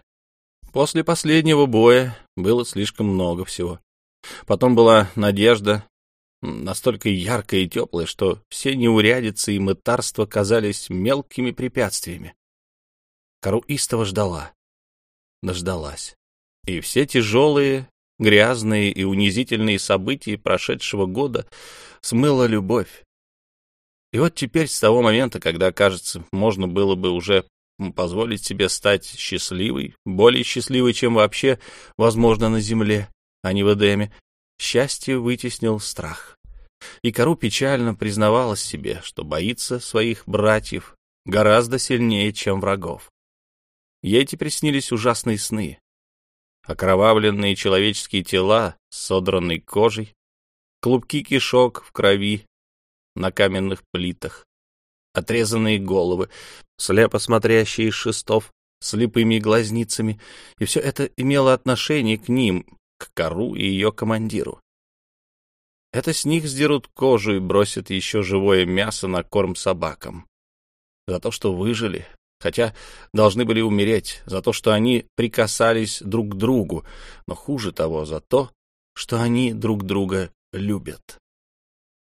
После последнего боя было слишком много всего. Потом была надежда, настолько яркая и теплая, что все неурядицы и мытарства казались мелкими препятствиями. Кару истово ждала. Дождалась. И все тяжелые, грязные и унизительные события прошедшего года смыла любовь. И вот теперь, с того момента, когда, кажется, можно было бы уже позволить себе стать счастливой, более счастливой, чем вообще возможно на земле, а не в Эдеме, счастье вытеснил страх. И Кару печально признавалась себе, что боится своих братьев гораздо сильнее, чем врагов. Ей теперь снились ужасные сны. Окровавленные человеческие тела с содранной кожей, клубки кишок в крови на каменных плитах, отрезанные головы, слепо смотрящие из шестов, слепыми глазницами, и все это имело отношение к ним, к Кару и ее командиру. Это с них сдерут кожу и бросят еще живое мясо на корм собакам. За то, что выжили, хотя должны были умереть, за то, что они прикасались друг к другу, но хуже того, за то, что они друг друга любят.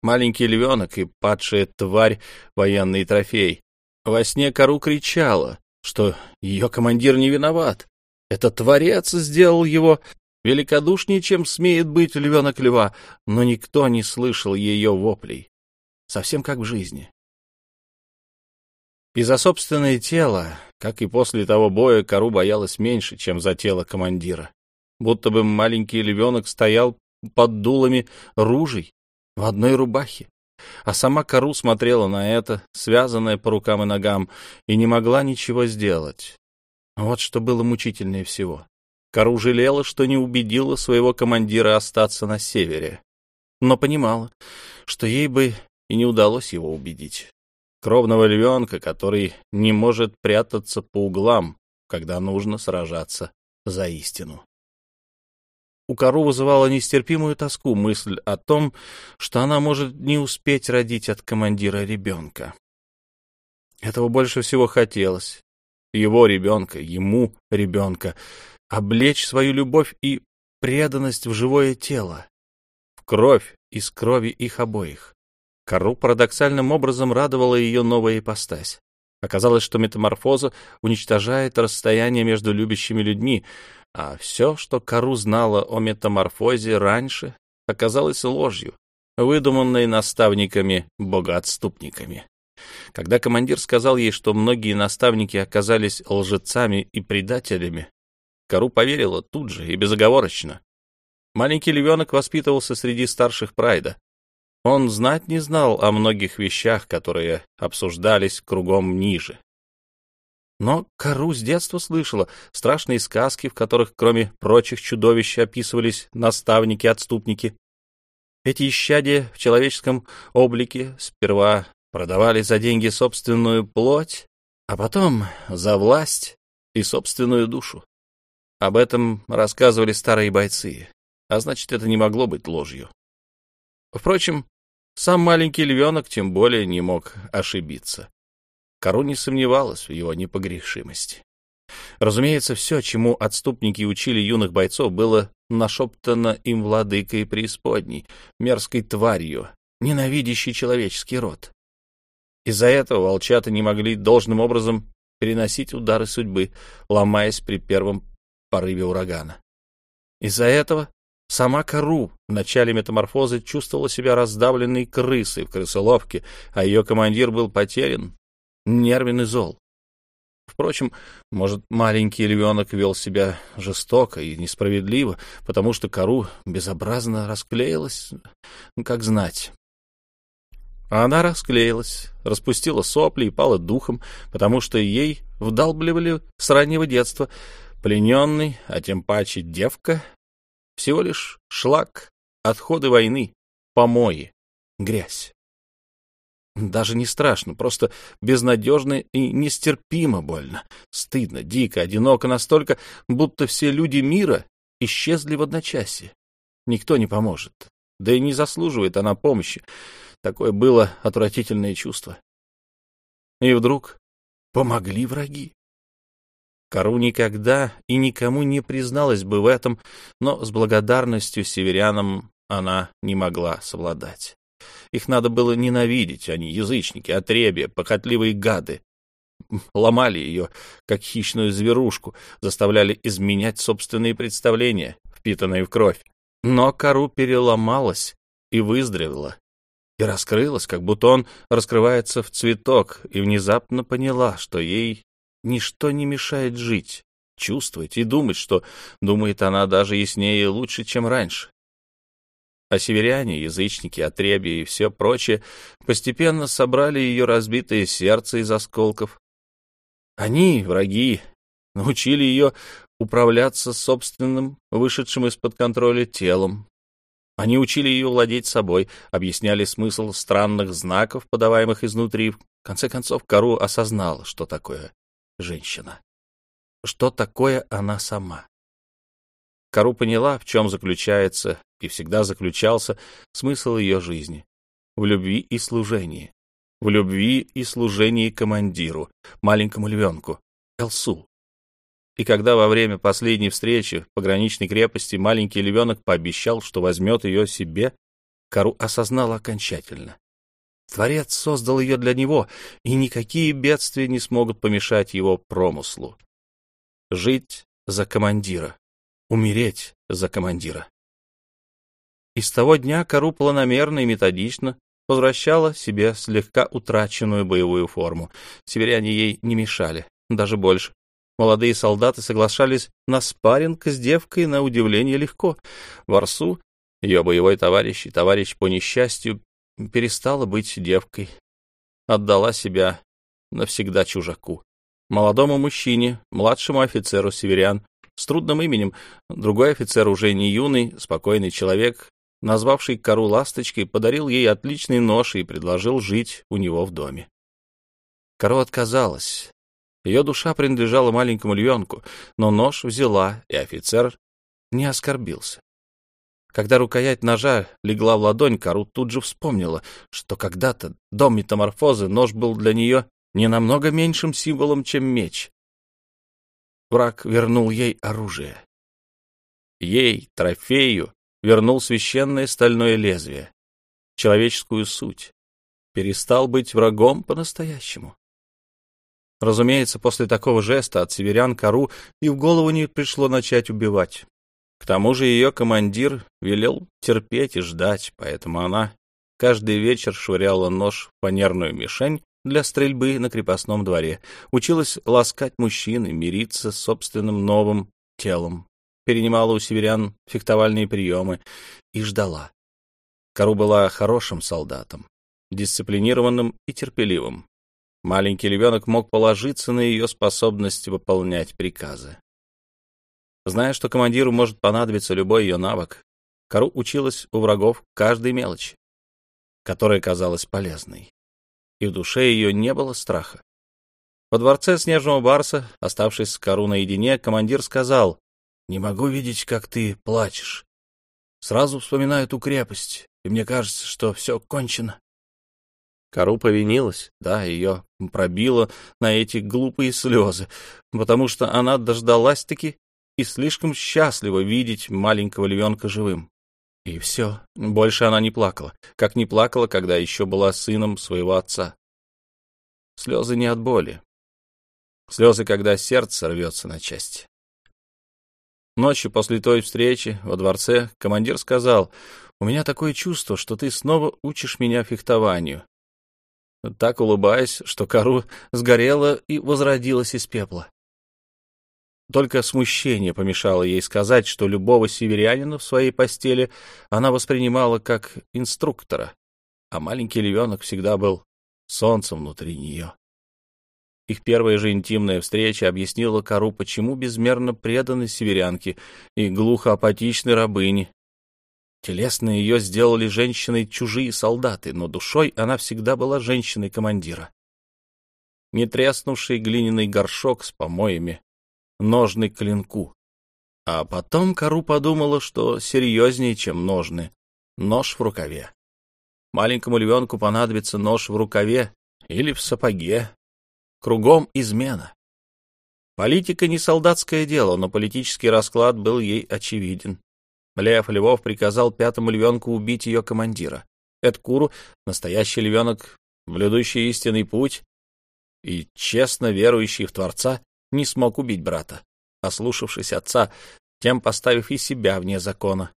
Маленький львенок и падшая тварь — военный трофей. Во сне Кару кричала, что ее командир не виноват. Это творец сделал его великодушнее, чем смеет быть львенок льва, но никто не слышал ее воплей. Совсем как в жизни. И за собственное тело, как и после того боя, Кару боялась меньше, чем за тело командира. Будто бы маленький львенок стоял под дулами ружей в одной рубахе. А сама Кару смотрела на это, связанная по рукам и ногам, и не могла ничего сделать. Вот что было мучительнее всего. Кару жалела, что не убедила своего командира остаться на севере, но понимала, что ей бы и не удалось его убедить. Кровного львенка, который не может прятаться по углам, когда нужно сражаться за истину. У Кару вызывала нестерпимую тоску мысль о том, что она может не успеть родить от командира ребенка. Этого больше всего хотелось. Его ребенка, ему ребенка, облечь свою любовь и преданность в живое тело, в кровь из крови их обоих. Кару парадоксальным образом радовала ее новая ипостась. Оказалось, что метаморфоза уничтожает расстояние между любящими людьми, а все, что Кару знала о метаморфозе раньше, оказалось ложью, выдуманной наставниками-богоотступниками. Когда командир сказал ей, что многие наставники оказались лжецами и предателями, Кару поверила тут же и безоговорочно. Маленький львенок воспитывался среди старших прайда. Он знать не знал о многих вещах, которые обсуждались кругом ниже. Но Кару с детства слышала страшные сказки, в которых, кроме прочих чудовищ, описывались наставники-отступники. Эти исчадия в человеческом облике сперва продавали за деньги собственную плоть, а потом за власть и собственную душу. Об этом рассказывали старые бойцы, а значит, это не могло быть ложью. Впрочем, сам маленький львенок тем более не мог ошибиться. Кару не сомневалась в его непогрешимости. Разумеется, все, чему отступники учили юных бойцов, было нашептано им владыкой преисподней, мерзкой тварью, ненавидящей человеческий род. Из-за этого волчата не могли должным образом переносить удары судьбы, ломаясь при первом порыве урагана. Из-за этого сама Кару в начале метаморфозы чувствовала себя раздавленной крысой в крысоловке, а ее командир был потерян, нервен и зол. Впрочем, может, маленький львенок вел себя жестоко и несправедливо, потому что кору безобразно расклеилась, как знать. А она расклеилась, распустила сопли и пала духом, потому что ей вдалбливали с раннего детства плененный, а тем паче девка, всего лишь шлак, отходы войны, помои, грязь. Даже не страшно, просто безнадежно и нестерпимо больно. Стыдно, дико, одиноко настолько, будто все люди мира исчезли в одночасье. Никто не поможет. Да и не заслуживает она помощи. Такое было отвратительное чувство. И вдруг помогли враги. Кару никогда и никому не призналась бы в этом, но с благодарностью северянам она не могла совладать. Их надо было ненавидеть, они язычники, отребья, похотливые гады. Ломали ее, как хищную зверушку, заставляли изменять собственные представления, впитанные в кровь. Но кору переломалась и выздоровела, и раскрылась, как бутон раскрывается в цветок, и внезапно поняла, что ей ничто не мешает жить, чувствовать и думать, что думает она даже яснее и лучше, чем раньше а северяне, язычники, отребья и все прочее постепенно собрали ее разбитое сердце из осколков. Они, враги, научили ее управляться собственным, вышедшим из-под контроля телом. Они учили ее владеть собой, объясняли смысл странных знаков, подаваемых изнутри. В конце концов, Кару осознала, что такое женщина. Что такое она сама. Кару поняла, в чем заключается и всегда заключался смысл ее жизни — в любви и служении. В любви и служении командиру, маленькому львенку, Элсу. И когда во время последней встречи в пограничной крепости маленький львенок пообещал, что возьмет ее себе, Кару осознал окончательно. Творец создал ее для него, и никакие бедствия не смогут помешать его промыслу. Жить за командира, умереть за командира. И с того дня Кару планомерно и методично возвращала себе слегка утраченную боевую форму. Северяне ей не мешали, даже больше. Молодые солдаты соглашались на спарринг с девкой на удивление легко. Варсу, ее боевой товарищ и товарищ по несчастью, перестала быть девкой. Отдала себя навсегда чужаку. Молодому мужчине, младшему офицеру северян, с трудным именем, другой офицер уже не юный, спокойный человек, назвавший кору ласточкой, подарил ей отличный нож и предложил жить у него в доме. Коро отказалась. Ее душа принадлежала маленькому львенку, но нож взяла, и офицер не оскорбился. Когда рукоять ножа легла в ладонь, Кару тут же вспомнила, что когда-то до метаморфозы нож был для нее не намного меньшим символом, чем меч. Враг вернул ей оружие. Ей, трофею, вернул священное стальное лезвие, человеческую суть, перестал быть врагом по-настоящему. Разумеется, после такого жеста от северян Кару и в голову не пришло начать убивать. К тому же ее командир велел терпеть и ждать, поэтому она каждый вечер швыряла нож в фанерную мишень для стрельбы на крепостном дворе, училась ласкать мужчин и мириться с собственным новым телом, перенимала у северян фехтовальные приемы и ждала. Кару была хорошим солдатом, дисциплинированным и терпеливым. Маленький львенок мог положиться на ее способность выполнять приказы. Зная, что командиру может понадобиться любой ее навык, Кару училась у врагов каждой мелочи, которая казалась полезной. И в душе ее не было страха. Во дворце Снежного Барса, оставшись с Кару наедине, командир сказал, не могу видеть, как ты плачешь. Сразу вспоминаю ту крепость, и мне кажется, что все кончено. Кару повинилась, да, ее пробило на эти глупые слезы, потому что она дождалась-таки и слишком счастлива видеть маленького львенка живым. И все, больше она не плакала, как не плакала, когда еще была сыном своего отца. Слезы не от боли. Слезы, когда сердце рвется на части. Ночью после той встречи во дворце командир сказал, «У меня такое чувство, что ты снова учишь меня фехтованию». так улыбаясь, что Кару сгорела и возродилась из пепла. Только смущение помешало ей сказать, что любого северянина в своей постели она воспринимала как инструктора, а маленький львенок всегда был солнцем внутри нее. Их первая же интимная встреча объяснила Кару, почему безмерно преданы северянке и глухо апатичной рабыне. Телесно ее сделали женщиной чужие солдаты, но душой она всегда была женщиной командира. Не треснувший глиняный горшок с помоями, ножны клинку. А потом Кару подумала, что серьезнее, чем ножны, нож в рукаве. Маленькому львенку понадобится нож в рукаве или в сапоге. Кругом измена. Политика не солдатское дело, но политический расклад был ей очевиден. Лев Львов приказал пятому львенку убить ее командира. Эдкуру, настоящий львенок, блюдущий истинный путь и честно верующий в Творца, не смог убить брата, ослушавшись отца, тем поставив и себя вне закона.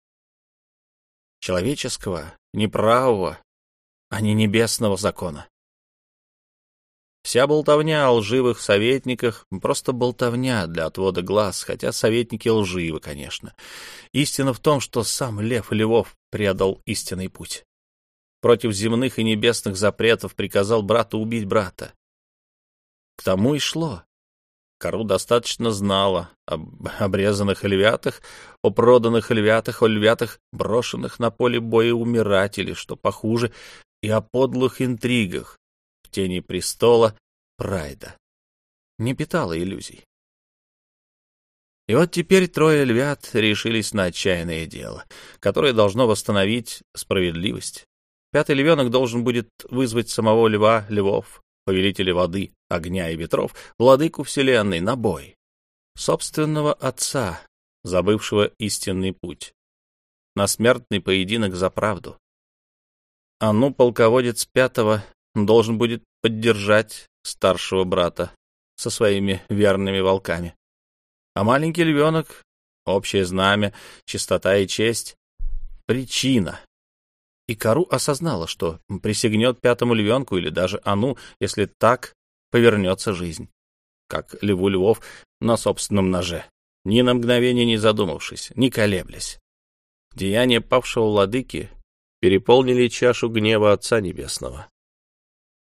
Человеческого, неправого, а не небесного закона. Вся болтовня о лживых советниках — просто болтовня для отвода глаз, хотя советники лживы, конечно. Истина в том, что сам Лев Львов предал истинный путь. Против земных и небесных запретов приказал брату убить брата. К тому и шло. Кару достаточно знала об обрезанных львятах, о проданных львятах, о львятах, брошенных на поле боя умирать или, что похуже, и о подлых интригах в тени престола Прайда. Не питала иллюзий. И вот теперь трое львят решились на отчаянное дело, которое должно восстановить справедливость. Пятый львенок должен будет вызвать самого льва львов, повелителя воды, огня и ветров, владыку вселенной, на бой. Собственного отца, забывшего истинный путь. На смертный поединок за правду. А ну, полководец пятого должен будет поддержать старшего брата со своими верными волками. А маленький львенок — общее знамя, чистота и честь — причина, и Кару осознала, что присягнет пятому львенку или даже Ану, если так повернется жизнь, как льву львов на собственном ноже, ни на мгновение не задумавшись, не колеблясь. Деяния павшего владыки переполнили чашу гнева Отца Небесного.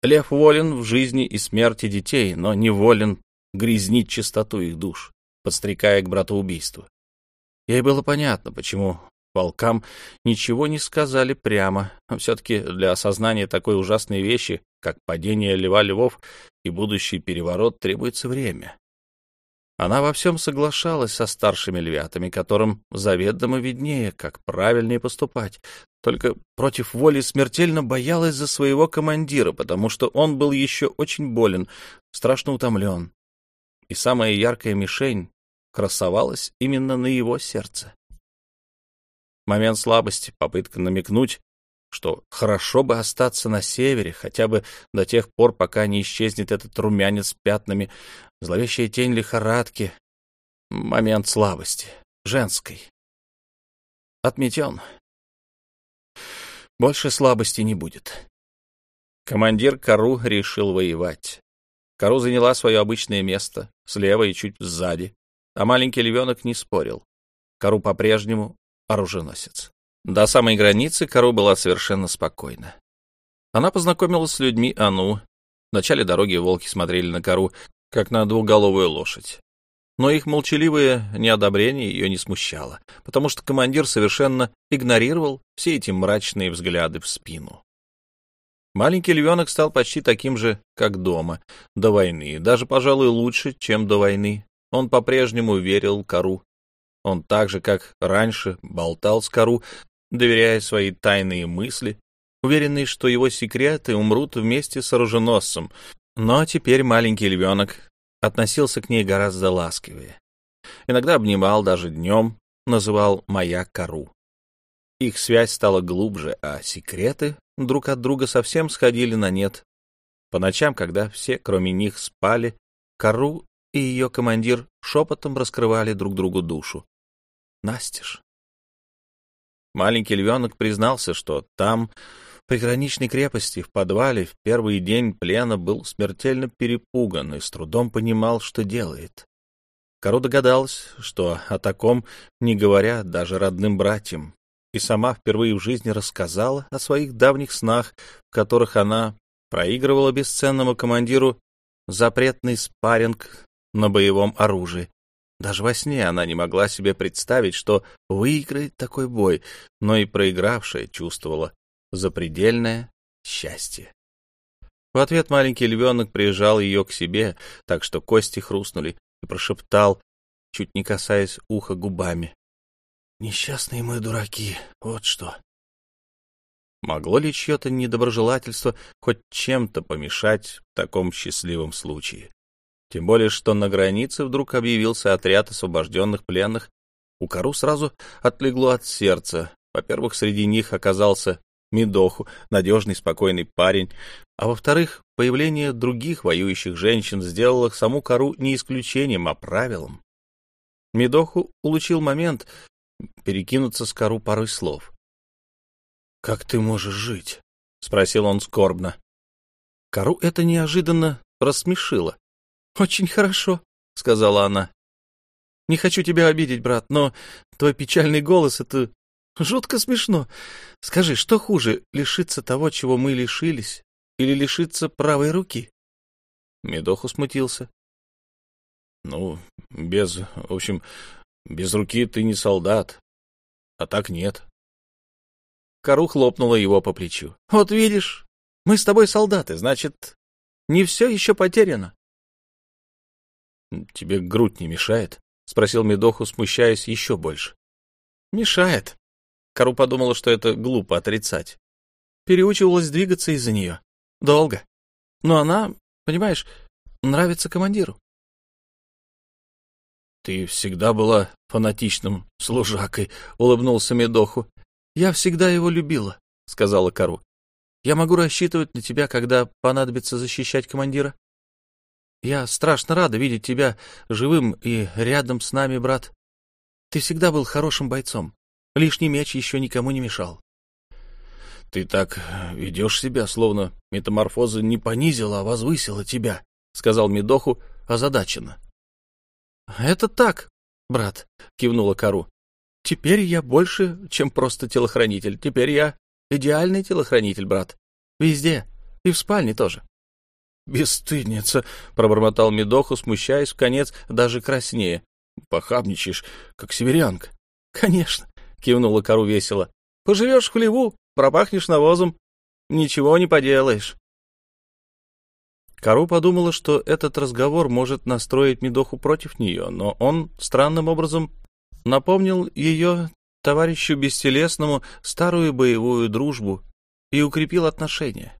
Лев волен в жизни и смерти детей, но не волен грязнить чистоту их душ, подстрекая к братоубийству. Ей было понятно, почему волкам ничего не сказали прямо. Все-таки для осознания такой ужасной вещи, как падение льва львов и будущий переворот, требуется время. Она во всем соглашалась со старшими львятами, которым заведомо виднее, как правильнее поступать. Только против воли смертельно боялась за своего командира, потому что он был еще очень болен, страшно утомлен. И самая яркая мишень красовалась именно на его сердце. Момент слабости, попытка намекнуть, что хорошо бы остаться на севере, хотя бы до тех пор, пока не исчезнет этот румянец с пятнами, зловещая тень лихорадки. Момент слабости, женской. Отметен. Больше слабости не будет. Командир Кару решил воевать. Кару заняла свое обычное место, слева и чуть сзади, а маленький львенок не спорил. Кару по-прежнему оруженосец. До самой границы Кару была совершенно спокойна. Она познакомилась с людьми Ану. В начале дороги волки смотрели на Кару, как на двуголовую лошадь. Но их молчаливое неодобрение ее не смущало, потому что командир совершенно игнорировал все эти мрачные взгляды в спину. Маленький львенок стал почти таким же, как дома, до войны, даже, пожалуй, лучше, чем до войны. Он по-прежнему верил Кару он так же, как раньше, болтал с Кару, доверяя свои тайные мысли, уверенный, что его секреты умрут вместе с оруженосцем. Но теперь маленький львенок относился к ней гораздо ласковее. Иногда обнимал даже днем, называл «моя Кару». Их связь стала глубже, а секреты друг от друга совсем сходили на нет. По ночам, когда все, кроме них, спали, Кару и ее командир шепотом раскрывали друг другу душу. Настеж. Маленький львенок признался, что там, в приграничной крепости в подвале в первый день плена был смертельно перепуган и с трудом понимал, что делает. Кару догадалась, что о таком не говорят даже родным братьям, и сама впервые в жизни рассказала о своих давних снах, в которых она проигрывала бесценному командиру запретный спарринг на боевом оружии. Даже во сне она не могла себе представить, что выиграет такой бой, но и проигравшая чувствовала запредельное счастье. В ответ маленький львенок прижал ее к себе, так что кости хрустнули, и прошептал, чуть не касаясь уха губами. «Несчастные мы дураки, вот что». Могло ли чье-то недоброжелательство хоть чем-то помешать в таком счастливом случае? Тем более, что на границе вдруг объявился отряд освобожденных пленных. У Кару сразу отлегло от сердца. Во-первых, среди них оказался Медоху, надежный, спокойный парень, а во-вторых, появление других воюющих женщин сделало саму Кару не исключением, а правилом. Медоху улучил момент перекинуться с Кару парой слов. — Как ты можешь жить? — спросил он скорбно. Кару это неожиданно рассмешило. — Очень хорошо, — сказала она. — Не хочу тебя обидеть, брат, но твой печальный голос — это Жутко смешно. Скажи, что хуже, лишиться того, чего мы лишились, или лишиться правой руки? Медоху смутился. Ну, без, в общем, без руки ты не солдат, а так нет. Кару хлопнула его по плечу. Вот видишь, мы с тобой солдаты, значит, не все еще потеряно. Тебе грудь не мешает? — спросил Медоху, смущаясь еще больше. — Мешает, Кару подумала, что это глупо отрицать. Переучивалась двигаться из-за нее. Долго. Но она, понимаешь, нравится командиру. — Ты всегда была фанатичным служакой, — улыбнулся Медоху. — Я всегда его любила, — сказала Кару. — Я могу рассчитывать на тебя, когда понадобится защищать командира. Я страшно рада видеть тебя живым и рядом с нами, брат. Ты всегда был хорошим бойцом. Лишний меч еще никому не мешал. — Ты так ведешь себя, словно метаморфоза не понизила, а возвысила тебя, — сказал Медоху озадаченно. — Это так, брат, — кивнула Кару. — Теперь я больше, чем просто телохранитель. Теперь я идеальный телохранитель, брат. Везде. И в спальне тоже. — Бесстыдница, — пробормотал Медоху, смущаясь в конец, даже краснее. — Похабничаешь, как северянка. — Конечно. — кивнула Кару весело. — Поживешь в хлеву, пропахнешь навозом. Ничего не поделаешь. Кару подумала, что этот разговор может настроить Медоху против нее, но он странным образом напомнил ее товарищу бестелесному старую боевую дружбу и укрепил отношения.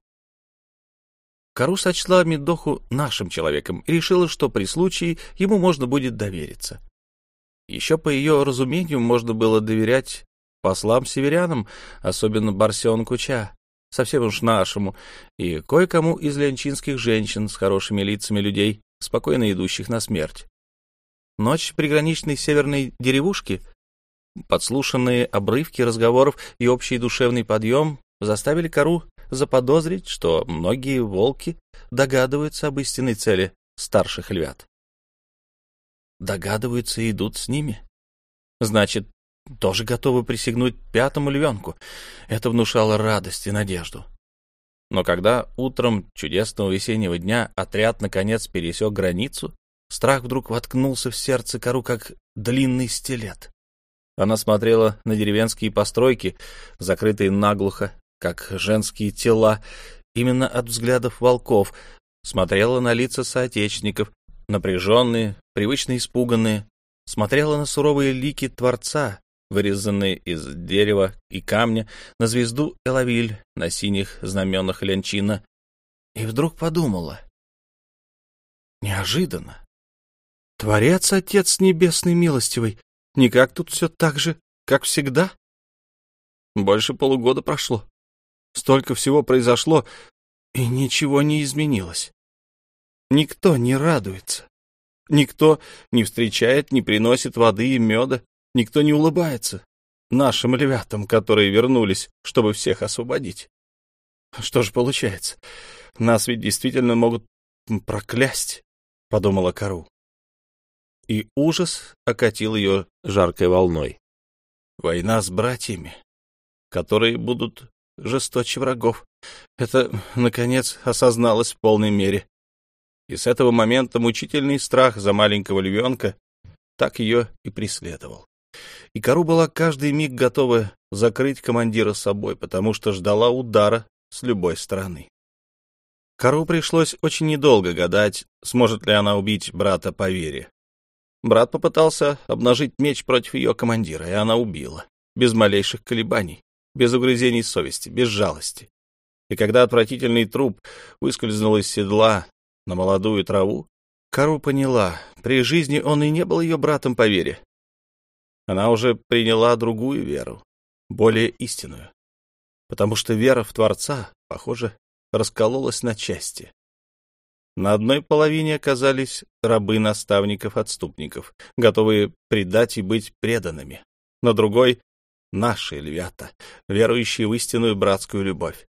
Кару сочла Медоху нашим человеком и решила, что при случае ему можно будет довериться. Еще по ее разумению можно было доверять послам-северянам, особенно Барсион Куча, совсем уж нашему, и кое-кому из ленчинских женщин с хорошими лицами людей, спокойно идущих на смерть. Ночь приграничной северной деревушки, подслушанные обрывки разговоров и общий душевный подъем заставили Кару заподозрить, что многие волки догадываются об истинной цели старших львят догадываются и идут с ними. Значит, тоже готовы присягнуть пятому львенку. Это внушало радость и надежду. Но когда утром чудесного весеннего дня отряд наконец пересек границу, страх вдруг воткнулся в сердце кору, как длинный стилет. Она смотрела на деревенские постройки, закрытые наглухо, как женские тела, именно от взглядов волков, смотрела на лица соотечественников, напряженные, привычно испуганные, смотрела на суровые лики Творца, вырезанные из дерева и камня, на звезду Элавиль, на синих знаменах Ленчина, и вдруг подумала. Неожиданно. Творец, Отец Небесный Милостивый, никак тут все так же, как всегда. Больше полугода прошло. Столько всего произошло, и ничего не изменилось. Никто не радуется. Никто не встречает, не приносит воды и меда. Никто не улыбается нашим львятам, которые вернулись, чтобы всех освободить. Что же получается? Нас ведь действительно могут проклясть, — подумала Кару. И ужас окатил ее жаркой волной. Война с братьями, которые будут жесточе врагов. Это, наконец, осозналось в полной мере. И с этого момента мучительный страх за маленького львенка так ее и преследовал. И Кару была каждый миг готова закрыть командира собой, потому что ждала удара с любой стороны. Кару пришлось очень недолго гадать, сможет ли она убить брата по вере. Брат попытался обнажить меч против ее командира, и она убила, без малейших колебаний, без угрызений совести, без жалости. И когда отвратительный труп выскользнул из седла на молодую траву, Кару поняла, при жизни он и не был ее братом по вере. Она уже приняла другую веру, более истинную, потому что вера в Творца, похоже, раскололась на части. На одной половине оказались рабы наставников-отступников, готовые предать и быть преданными. На другой — наши львята, верующие в истинную братскую любовь.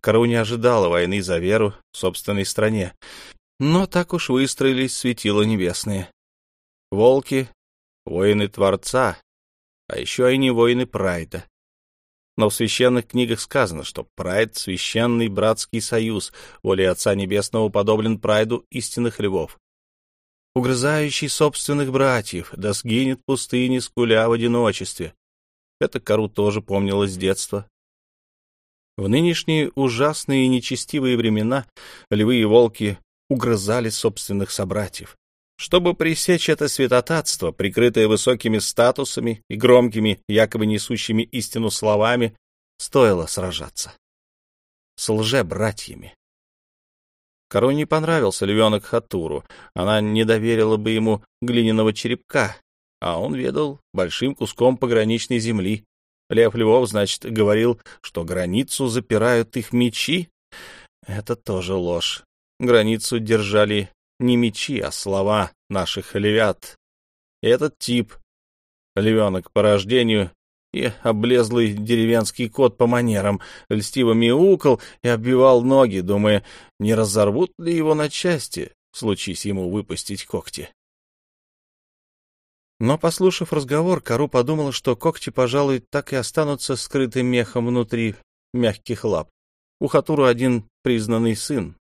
Кару не ожидала войны за веру в собственной стране, но так уж выстроились светила небесные. Волки — воины Творца, а еще и не воины Прайда. Но в священных книгах сказано, что Прайд — священный братский союз, волей Отца Небесного уподоблен Прайду истинных львов. Угрызающий собственных братьев, да сгинет пустыни, скуля в одиночестве. Это Кару тоже помнила с детства. В нынешние ужасные и нечестивые времена львы и волки угрызали собственных собратьев. Чтобы пресечь это святотатство, прикрытое высокими статусами и громкими, якобы несущими истину словами, стоило сражаться. С лже-братьями. Кору не понравился львенок Хатуру, она не доверила бы ему глиняного черепка, а он ведал большим куском пограничной земли. Лев Львов, значит, говорил, что границу запирают их мечи. Это тоже ложь. Границу держали не мечи, а слова наших львят. И этот тип, львенок по рождению и облезлый деревенский кот по манерам, льстиво мяукал и оббивал ноги, думая, не разорвут ли его на части, случись ему выпустить когти. Но, послушав разговор, Кару подумала, что когти, пожалуй, так и останутся скрытым мехом внутри мягких лап. У Хатуру один признанный сын,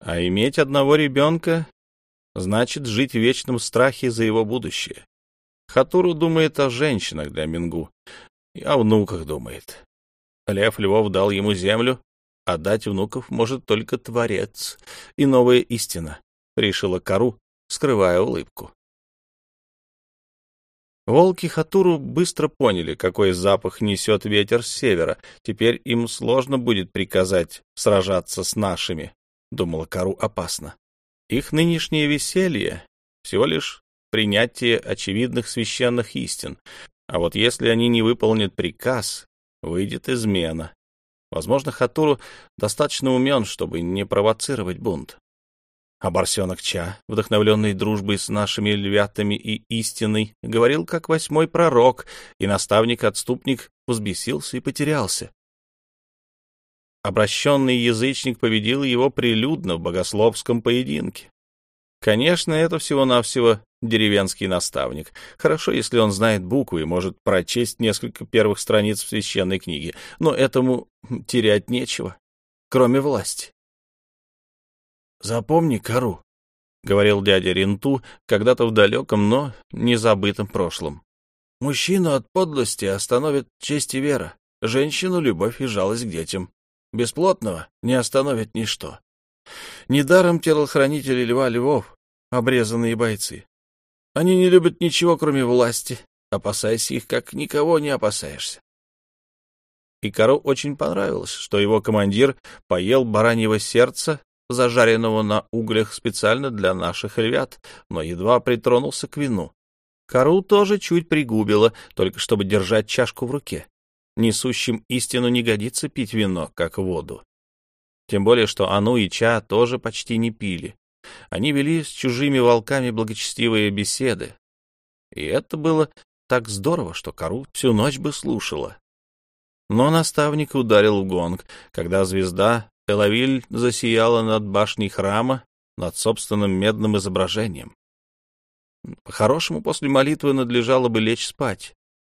а иметь одного ребенка значит жить в вечном страхе за его будущее. Хатуру думает о женщинах для Мингу, и о внуках думает. Лев Львов дал ему землю, а дать внуков может только Творец и новая истина, решила Кару, скрывая улыбку. Волки Хатуру быстро поняли, какой запах несет ветер с севера. Теперь им сложно будет приказать сражаться с нашими, — думала Кару опасно. Их нынешнее веселье — всего лишь принятие очевидных священных истин, а вот если они не выполнят приказ, выйдет измена. Возможно, Хатуру достаточно умен, чтобы не провоцировать бунт. А Барсенок Ча, вдохновленный дружбой с нашими львятами и истиной, говорил как восьмой пророк, и наставник-отступник взбесился и потерялся. Обращенный язычник победил его прилюдно в богословском поединке. Конечно, это всего-навсего деревенский наставник. Хорошо, если он знает буквы и может прочесть несколько первых страниц в священной книге, но этому терять нечего, кроме власти. «Запомни, Кару», — говорил дядя Ринту когда-то в далеком, но незабытом прошлом. «Мужчину от подлости остановит честь и вера, женщину — любовь и жалость к детям. Бесплотного не остановит ничто. Недаром телохранители льва львов — обрезанные бойцы. Они не любят ничего, кроме власти. Опасайся их, как никого не опасаешься. И Кару очень понравилось, что его командир поел бараньего сердца, зажаренного на углях специально для наших львят, но едва притронулся к вину. Кару тоже чуть пригубила, только чтобы держать чашку в руке несущим истину не годится пить вино, как воду. Тем более, что Ану и Ча тоже почти не пили. Они вели с чужими волками благочестивые беседы. И это было так здорово, что Кару всю ночь бы слушала. Но наставник ударил в гонг, когда звезда Элавиль засияла над башней храма, над собственным медным изображением. По-хорошему, после молитвы надлежало бы лечь спать.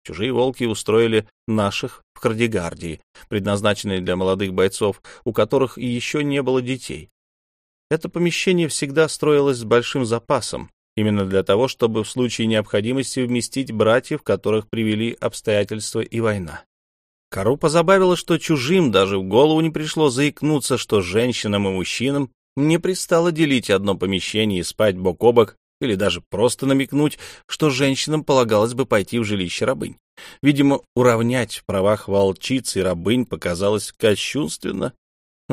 Чужие волки устроили наших в Кардигардии, предназначенной для молодых бойцов, у которых еще не было детей. Это помещение всегда строилось с большим запасом, именно для того, чтобы в случае необходимости вместить братьев, которых привели обстоятельства и война. Кару позабавило, что чужим даже в голову не пришло заикнуться, что женщинам и мужчинам не пристало делить одно помещение и спать бок о бок, или даже просто намекнуть, что женщинам полагалось бы пойти в жилище рабынь. Видимо, уравнять в правах волчиц и рабынь показалось кощунственно,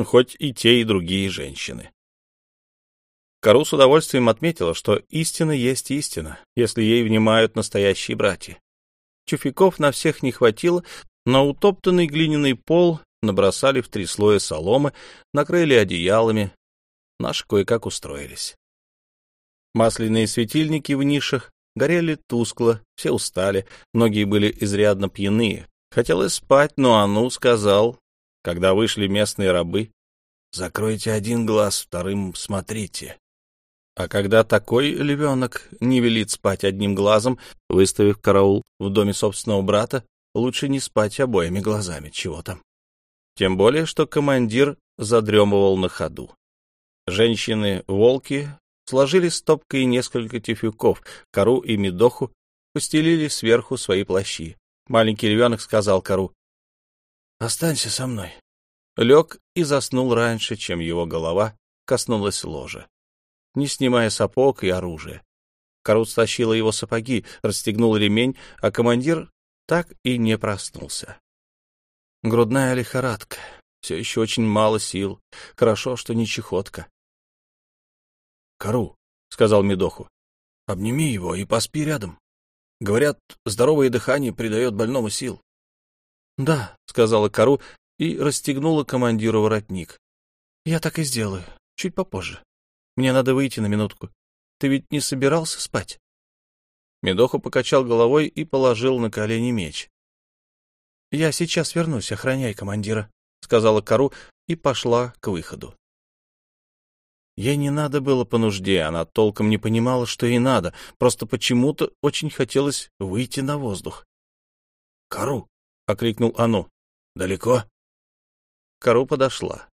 хоть и те, и другие женщины. Кару с удовольствием отметила, что истина есть истина, если ей внимают настоящие братья. Чуфиков на всех не хватило, на утоптанный глиняный пол набросали в три слоя соломы, накрыли одеялами. Наши кое-как устроились. Масляные светильники в нишах горели тускло, все устали, многие были изрядно пьяные. Хотелось спать, но Ану сказал, когда вышли местные рабы, «Закройте один глаз, вторым смотрите». А когда такой львенок не велит спать одним глазом, выставив караул в доме собственного брата, лучше не спать обоими глазами, чего там. Тем более, что командир задремывал на ходу. Женщины-волки сложили стопкой несколько тюфяков, кору и медоху, постелили сверху свои плащи. Маленький львенок сказал кору, «Останься со мной». Лег и заснул раньше, чем его голова коснулась ложа не снимая сапог и оружия. Карут стащила его сапоги, расстегнул ремень, а командир так и не проснулся. Грудная лихорадка. Все еще очень мало сил. Хорошо, что не чехотка. — Кару, — сказал Медоху, — обними его и поспи рядом. Говорят, здоровое дыхание придает больному сил. — Да, — сказала Кару и расстегнула командиру воротник. — Я так и сделаю, чуть попозже. Мне надо выйти на минутку. Ты ведь не собирался спать?» Медоху покачал головой и положил на колени меч. «Я сейчас вернусь, охраняй командира», — сказала Кару и пошла к выходу. Ей не надо было по нужде, она толком не понимала, что ей надо, просто почему-то очень хотелось выйти на воздух. «Кару!» — окликнул Ану. «Далеко?» Кару подошла.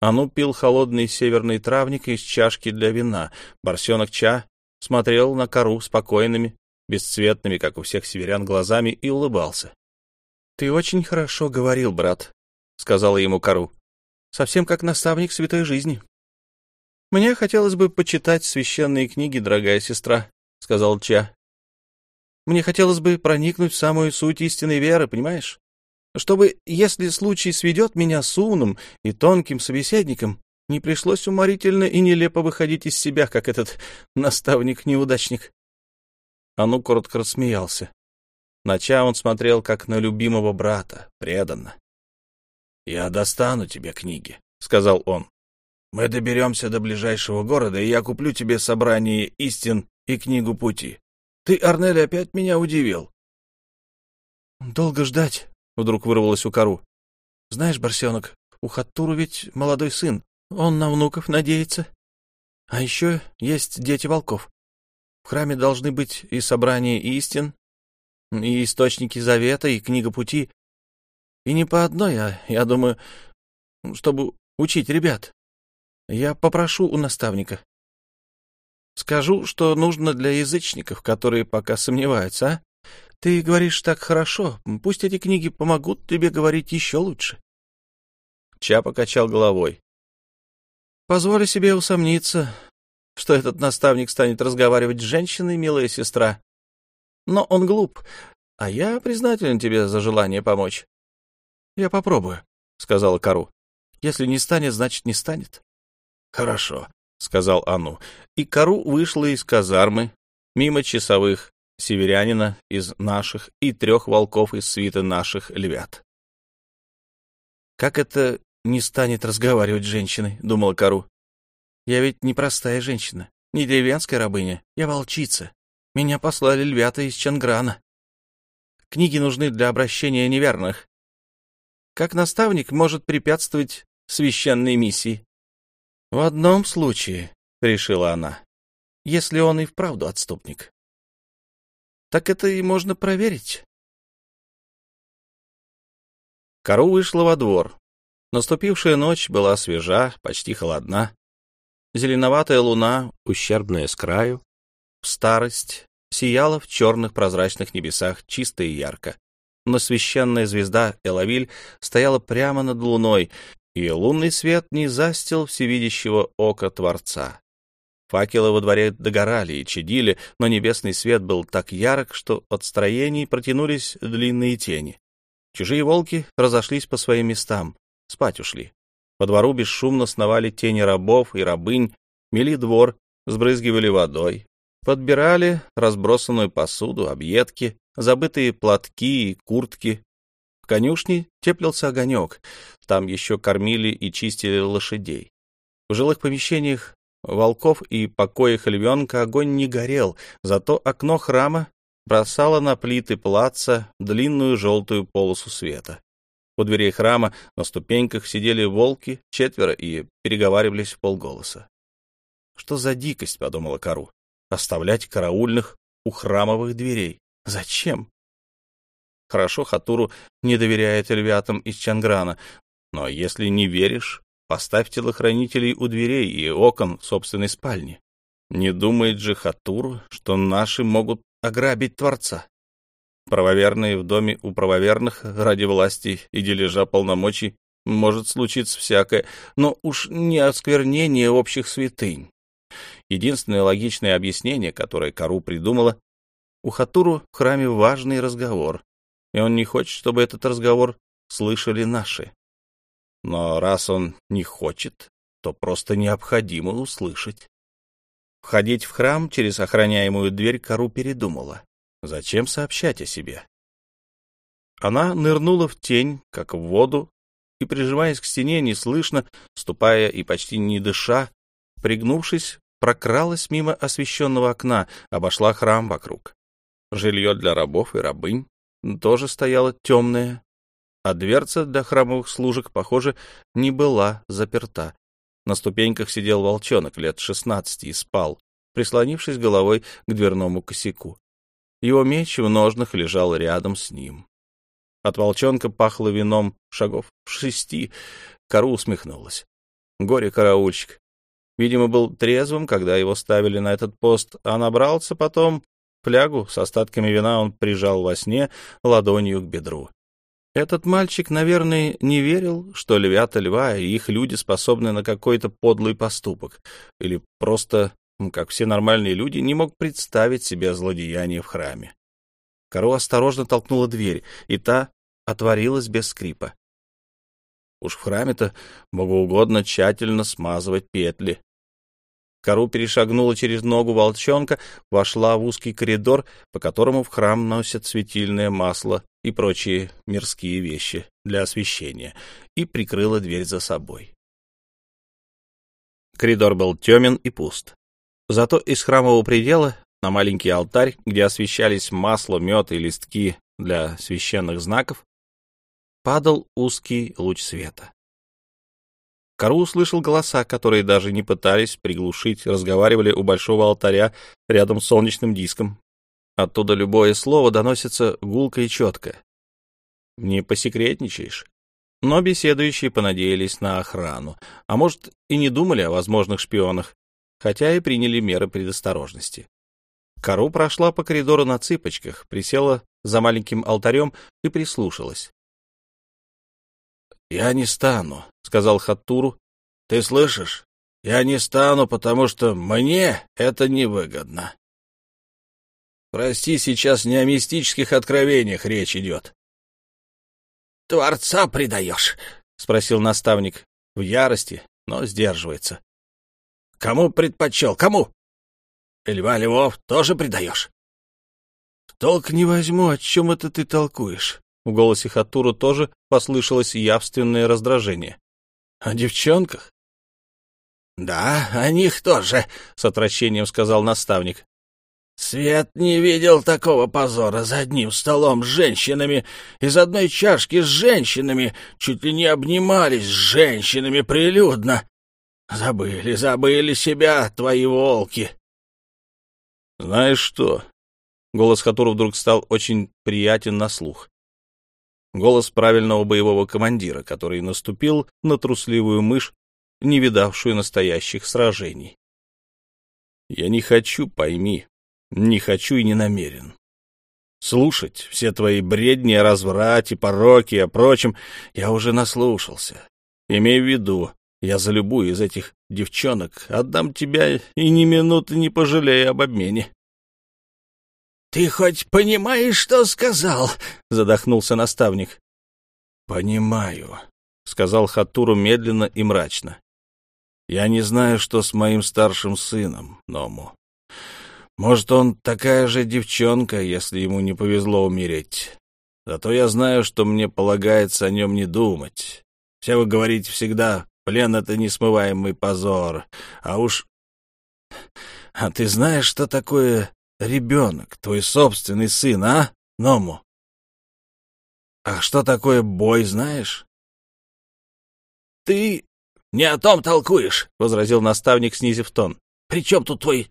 Ану пил холодный северный травник из чашки для вина. Барсенок Ча смотрел на кору спокойными, бесцветными, как у всех северян, глазами и улыбался. — Ты очень хорошо говорил, брат, — сказала ему кору. — Совсем как наставник святой жизни. — Мне хотелось бы почитать священные книги, дорогая сестра, — сказал Ча. — Мне хотелось бы проникнуть в самую суть истинной веры, понимаешь? чтобы, если случай сведет меня с умным и тонким собеседником, не пришлось уморительно и нелепо выходить из себя, как этот наставник-неудачник. Ану коротко рассмеялся. Нача он смотрел, как на любимого брата, преданно. — Я достану тебе книги, — сказал он. — Мы доберемся до ближайшего города, и я куплю тебе собрание истин и книгу пути. Ты, Арнель, опять меня удивил. — Долго ждать, — вдруг вырвалось у кору. — Знаешь, Барсенок, у Хаттуру ведь молодой сын. Он на внуков надеется. А еще есть дети волков. В храме должны быть и собрания истин, и источники завета, и книга пути. И не по одной, а, я думаю, чтобы учить ребят. Я попрошу у наставника. Скажу, что нужно для язычников, которые пока сомневаются, а? Ты говоришь так хорошо. Пусть эти книги помогут тебе говорить еще лучше. Ча покачал головой. Позволю себе усомниться, что этот наставник станет разговаривать с женщиной, милая сестра. Но он глуп, а я признателен тебе за желание помочь. — Я попробую, — сказала Кару. — Если не станет, значит, не станет. — Хорошо, — сказал Ану. И Кару вышла из казармы, мимо часовых, северянина из наших и трех волков из свита наших львят. «Как это не станет разговаривать с женщиной?» — думала Кару. «Я ведь не простая женщина, не деревенская рабыня, я волчица. Меня послали львята из Чанграна. Книги нужны для обращения неверных. как наставник может препятствовать священной миссии? В одном случае, — решила она, — если он и вправду отступник. Так это и можно проверить. Кару вышла во двор. Наступившая ночь была свежа, почти холодна. Зеленоватая луна, ущербная с краю, в старость, сияла в черных прозрачных небесах чисто и ярко. Но священная звезда Элавиль стояла прямо над луной, и лунный свет не застил всевидящего ока Творца. Факелы во дворе догорали и чадили, но небесный свет был так ярок, что от строений протянулись длинные тени. Чужие волки разошлись по своим местам, спать ушли. По двору бесшумно сновали тени рабов и рабынь, мели двор, сбрызгивали водой, подбирали разбросанную посуду, объедки, забытые платки и куртки. В конюшне теплился огонек, там еще кормили и чистили лошадей. В жилых помещениях волков и покоях львенка огонь не горел, зато окно храма бросало на плиты плаца длинную желтую полосу света. У дверей храма на ступеньках сидели волки, четверо, и переговаривались в полголоса. «Что за дикость?» — подумала Кару. «Оставлять караульных у храмовых дверей. Зачем?» Хорошо, Хатуру не доверяет львятам из Чанграна, но если не веришь, Поставь телохранителей у дверей и окон собственной спальни. Не думает же Хатур, что наши могут ограбить Творца. Правоверные в доме у правоверных ради власти и дележа полномочий может случиться всякое, но уж не осквернение общих святынь. Единственное логичное объяснение, которое Кару придумала, у Хатуру в храме важный разговор, и он не хочет, чтобы этот разговор слышали наши. Но раз он не хочет, то просто необходимо услышать. Входить в храм через охраняемую дверь Кару передумала. Зачем сообщать о себе? Она нырнула в тень, как в воду, и, прижимаясь к стене, неслышно, ступая и почти не дыша, пригнувшись, прокралась мимо освещенного окна, обошла храм вокруг. Жилье для рабов и рабынь тоже стояло темное, а дверца для храмовых служек, похоже, не была заперта. На ступеньках сидел волчонок лет шестнадцати и спал, прислонившись головой к дверному косяку. Его меч в ножнах лежал рядом с ним. От волчонка пахло вином шагов шести. Кару усмехнулась. Горе-караульщик. Видимо, был трезвым, когда его ставили на этот пост, а набрался потом флягу с остатками вина он прижал во сне ладонью к бедру. Этот мальчик, наверное, не верил, что львята льва и их люди способны на какой-то подлый поступок, или просто, как все нормальные люди, не мог представить себе злодеяние в храме. Каро осторожно толкнула дверь, и та отворилась без скрипа. Уж в храме-то богоугодно тщательно смазывать петли. Кару перешагнула через ногу волчонка, вошла в узкий коридор, по которому в храм носят светильное масло и прочие мирские вещи для освещения, и прикрыла дверь за собой. Коридор был темен и пуст. Зато из храмового предела на маленький алтарь, где освещались масло, мед и листки для священных знаков, падал узкий луч света. Кару услышал голоса, которые даже не пытались приглушить, разговаривали у большого алтаря рядом с солнечным диском, Оттуда любое слово доносится гулко и четко. Не посекретничаешь. Но беседующие понадеялись на охрану, а может и не думали о возможных шпионах, хотя и приняли меры предосторожности. Кару прошла по коридору на цыпочках, присела за маленьким алтарем и прислушалась. — Я не стану, — сказал Хаттуру. — Ты слышишь? Я не стану, потому что мне это невыгодно. Прости, сейчас не о мистических откровениях речь идет. — Творца предаешь? — спросил наставник в ярости, но сдерживается. — Кому предпочел? Кому? — Льва Львов тоже предаешь? — Толк не возьму, о чем это ты толкуешь. В голосе Хатуру тоже послышалось явственное раздражение. — О девчонках? — Да, о них тоже, — с отвращением сказал наставник. Свет не видел такого позора за одним столом с женщинами, из одной чашки с женщинами, чуть ли не обнимались с женщинами прилюдно. Забыли, забыли себя, твои волки. Знаешь что? Голос которого вдруг стал очень приятен на слух. Голос правильного боевого командира, который наступил на трусливую мышь, не видавшую настоящих сражений. Я не хочу, пойми, не хочу и не намерен. Слушать все твои бредни о разврате, пороке и о прочем я уже наслушался. Имей в виду, я за любую из этих девчонок отдам тебя и ни минуты не пожалею об обмене. — Ты хоть понимаешь, что сказал? — задохнулся наставник. — Понимаю, — сказал Хатуру медленно и мрачно. — Я не знаю, что с моим старшим сыном, Ному. Может, он такая же девчонка, если ему не повезло умереть. Зато я знаю, что мне полагается о нем не думать. Все вы говорите всегда, плен — это несмываемый позор. А уж... А ты знаешь, что такое ребенок, твой собственный сын, а, Ному? А что такое бой, знаешь? — Ты не о том толкуешь, — возразил наставник, снизив тон. — При чем тут твой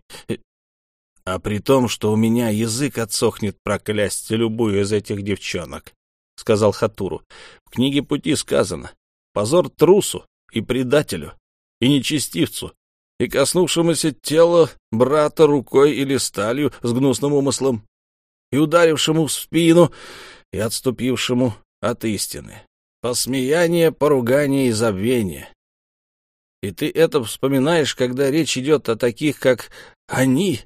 а при том, что у меня язык отсохнет проклясть любую из этих девчонок, — сказал Хатуру. В книге пути сказано «Позор трусу и предателю, и нечестивцу, и коснувшемуся тела брата рукой или сталью с гнусным умыслом, и ударившему в спину, и отступившему от истины. Посмеяние, поругание и забвение. И ты это вспоминаешь, когда речь идет о таких, как они,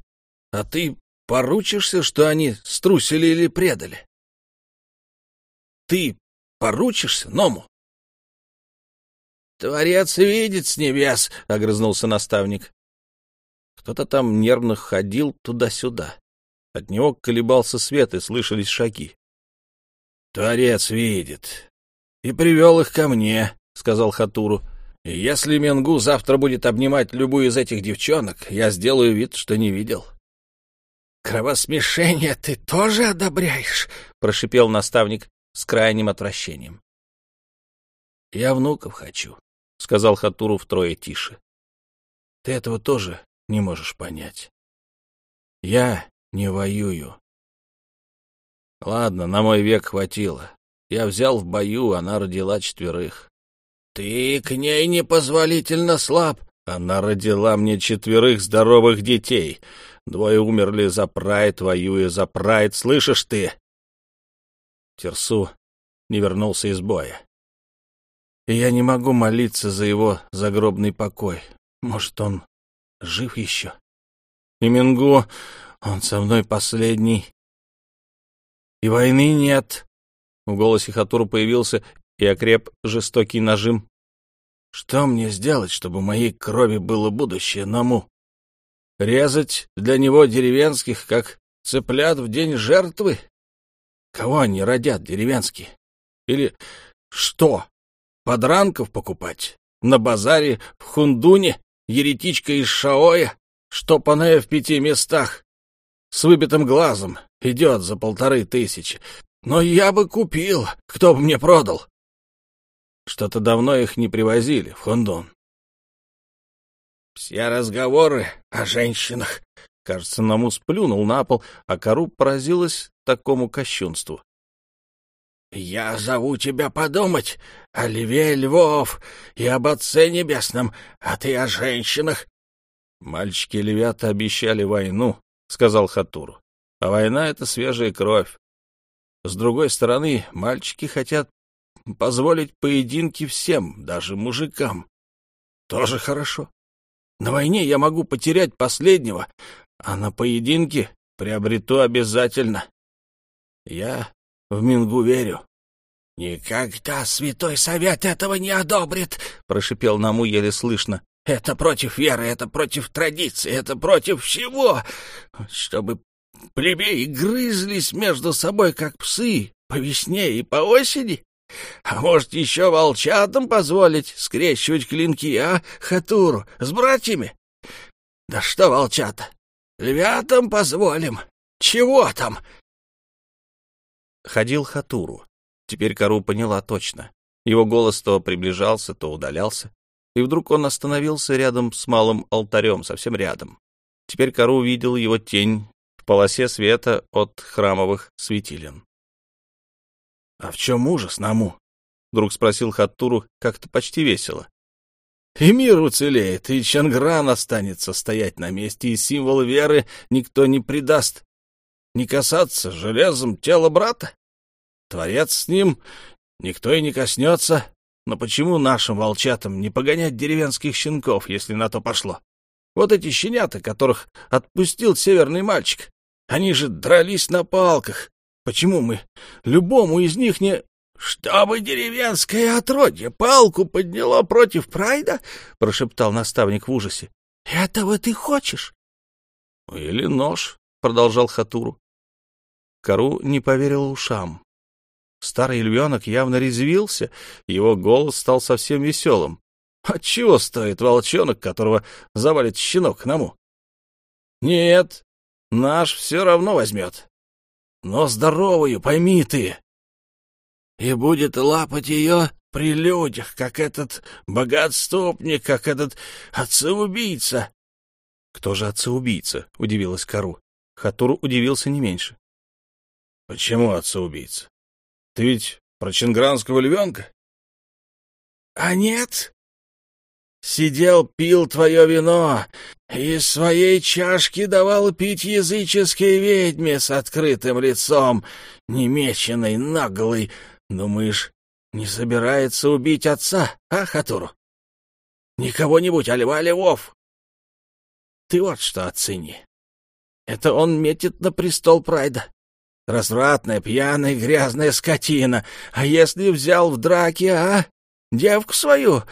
а ты поручишься, что они струсили или предали? Ты поручишься, Ному? Творец видит с небес, — огрызнулся наставник. Кто-то там нервно ходил туда-сюда. От него колебался свет, и слышались шаги. — Творец видит. И привел их ко мне, — сказал Хатуру. — если Менгу завтра будет обнимать любую из этих девчонок, я сделаю вид, что не видел. — «Кровосмешение ты тоже одобряешь?» — прошипел наставник с крайним отвращением. «Я внуков хочу», — сказал Хатуру втрое тише. «Ты этого тоже не можешь понять. Я не воюю. Ладно, на мой век хватило. Я взял в бою, она родила четверых. Ты к ней непозволительно слаб. Она родила мне четверых здоровых детей. Двое умерли за прайд, воюя за прайд, слышишь ты? Терсу не вернулся из боя. И я не могу молиться за его загробный покой. Может, он жив еще? И Мингу, он со мной последний. И войны нет. В голосе Хатуру появился и окреп жестокий нажим. Что мне сделать, чтобы моей крови было будущее, Наму? Резать для него деревенских, как цыплят в день жертвы? Кого они родят, деревенские? Или что, подранков покупать? На базаре в Хундуне еретичка из Шаоя, штопанная в пяти местах, с выбитым глазом, идет за полторы тысячи. Но я бы купил, кто бы мне продал. Что-то давно их не привозили в Хундун. Все разговоры о женщинах. Кажется, Намус плюнул на пол, а Кару поразилась такому кощунству. «Я зову тебя подумать о Льве Львов и об Отце Небесном, а ты о женщинах». «Мальчики-львята обещали войну», — сказал Хатуру. «А война — это свежая кровь. С другой стороны, мальчики хотят позволить поединки всем, даже мужикам. Тоже хорошо. На войне я могу потерять последнего, а на поединке приобрету обязательно. Я в Мингу верю. — Никогда Святой Совет этого не одобрит, — прошипел Наму еле слышно. — Это против веры, это против традиции, это против всего. Чтобы плебеи грызлись между собой, как псы, по весне и по осени. А может, еще волчатам позволить скрещивать клинки, а, Хатуру, с братьями? Да что волчата? Львятам позволим. Чего там?» Ходил Хатуру. Теперь Кару поняла точно. Его голос то приближался, то удалялся. И вдруг он остановился рядом с малым алтарем, совсем рядом. Теперь Кару увидел его тень в полосе света от храмовых светилен. — А в чем ужас, Наму? — вдруг спросил Хаттуру как-то почти весело. — И мир уцелеет, и Чангран останется стоять на месте, и символ веры никто не предаст. Не касаться железом тела брата? Творец с ним, никто и не коснется. Но почему нашим волчатам не погонять деревенских щенков, если на то пошло? Вот эти щенята, которых отпустил северный мальчик, они же дрались на палках. Почему мы любому из них не... — Чтобы деревенское отродье палку подняло против Прайда? — прошептал наставник в ужасе. — Этого ты хочешь? — Или нож, — продолжал Хатуру. Кару не поверил ушам. Старый львенок явно резвился, его голос стал совсем веселым. Отчего стоит волчонок, которого завалит щенок к ному? Нет, наш все равно возьмет. Но здоровую, пойми ты. И будет лапать ее при людях, как этот богатступник, как этот отцеубийца. — Кто же отцеубийца? — удивилась Кару. Хатуру удивился не меньше. — Почему отцеубийца? Ты ведь про чингранского львенка? — А нет, Сидел, пил твое вино, из своей чашки давал пить языческой ведьме с открытым лицом, немеченной, наглой. Думаешь, не собирается убить отца, а, Хатуру? Никого-нибудь, а льва львов? Ты вот что оцени. Это он метит на престол Прайда. Развратная, пьяная, грязная скотина. А если взял в драке, а? Девку свою,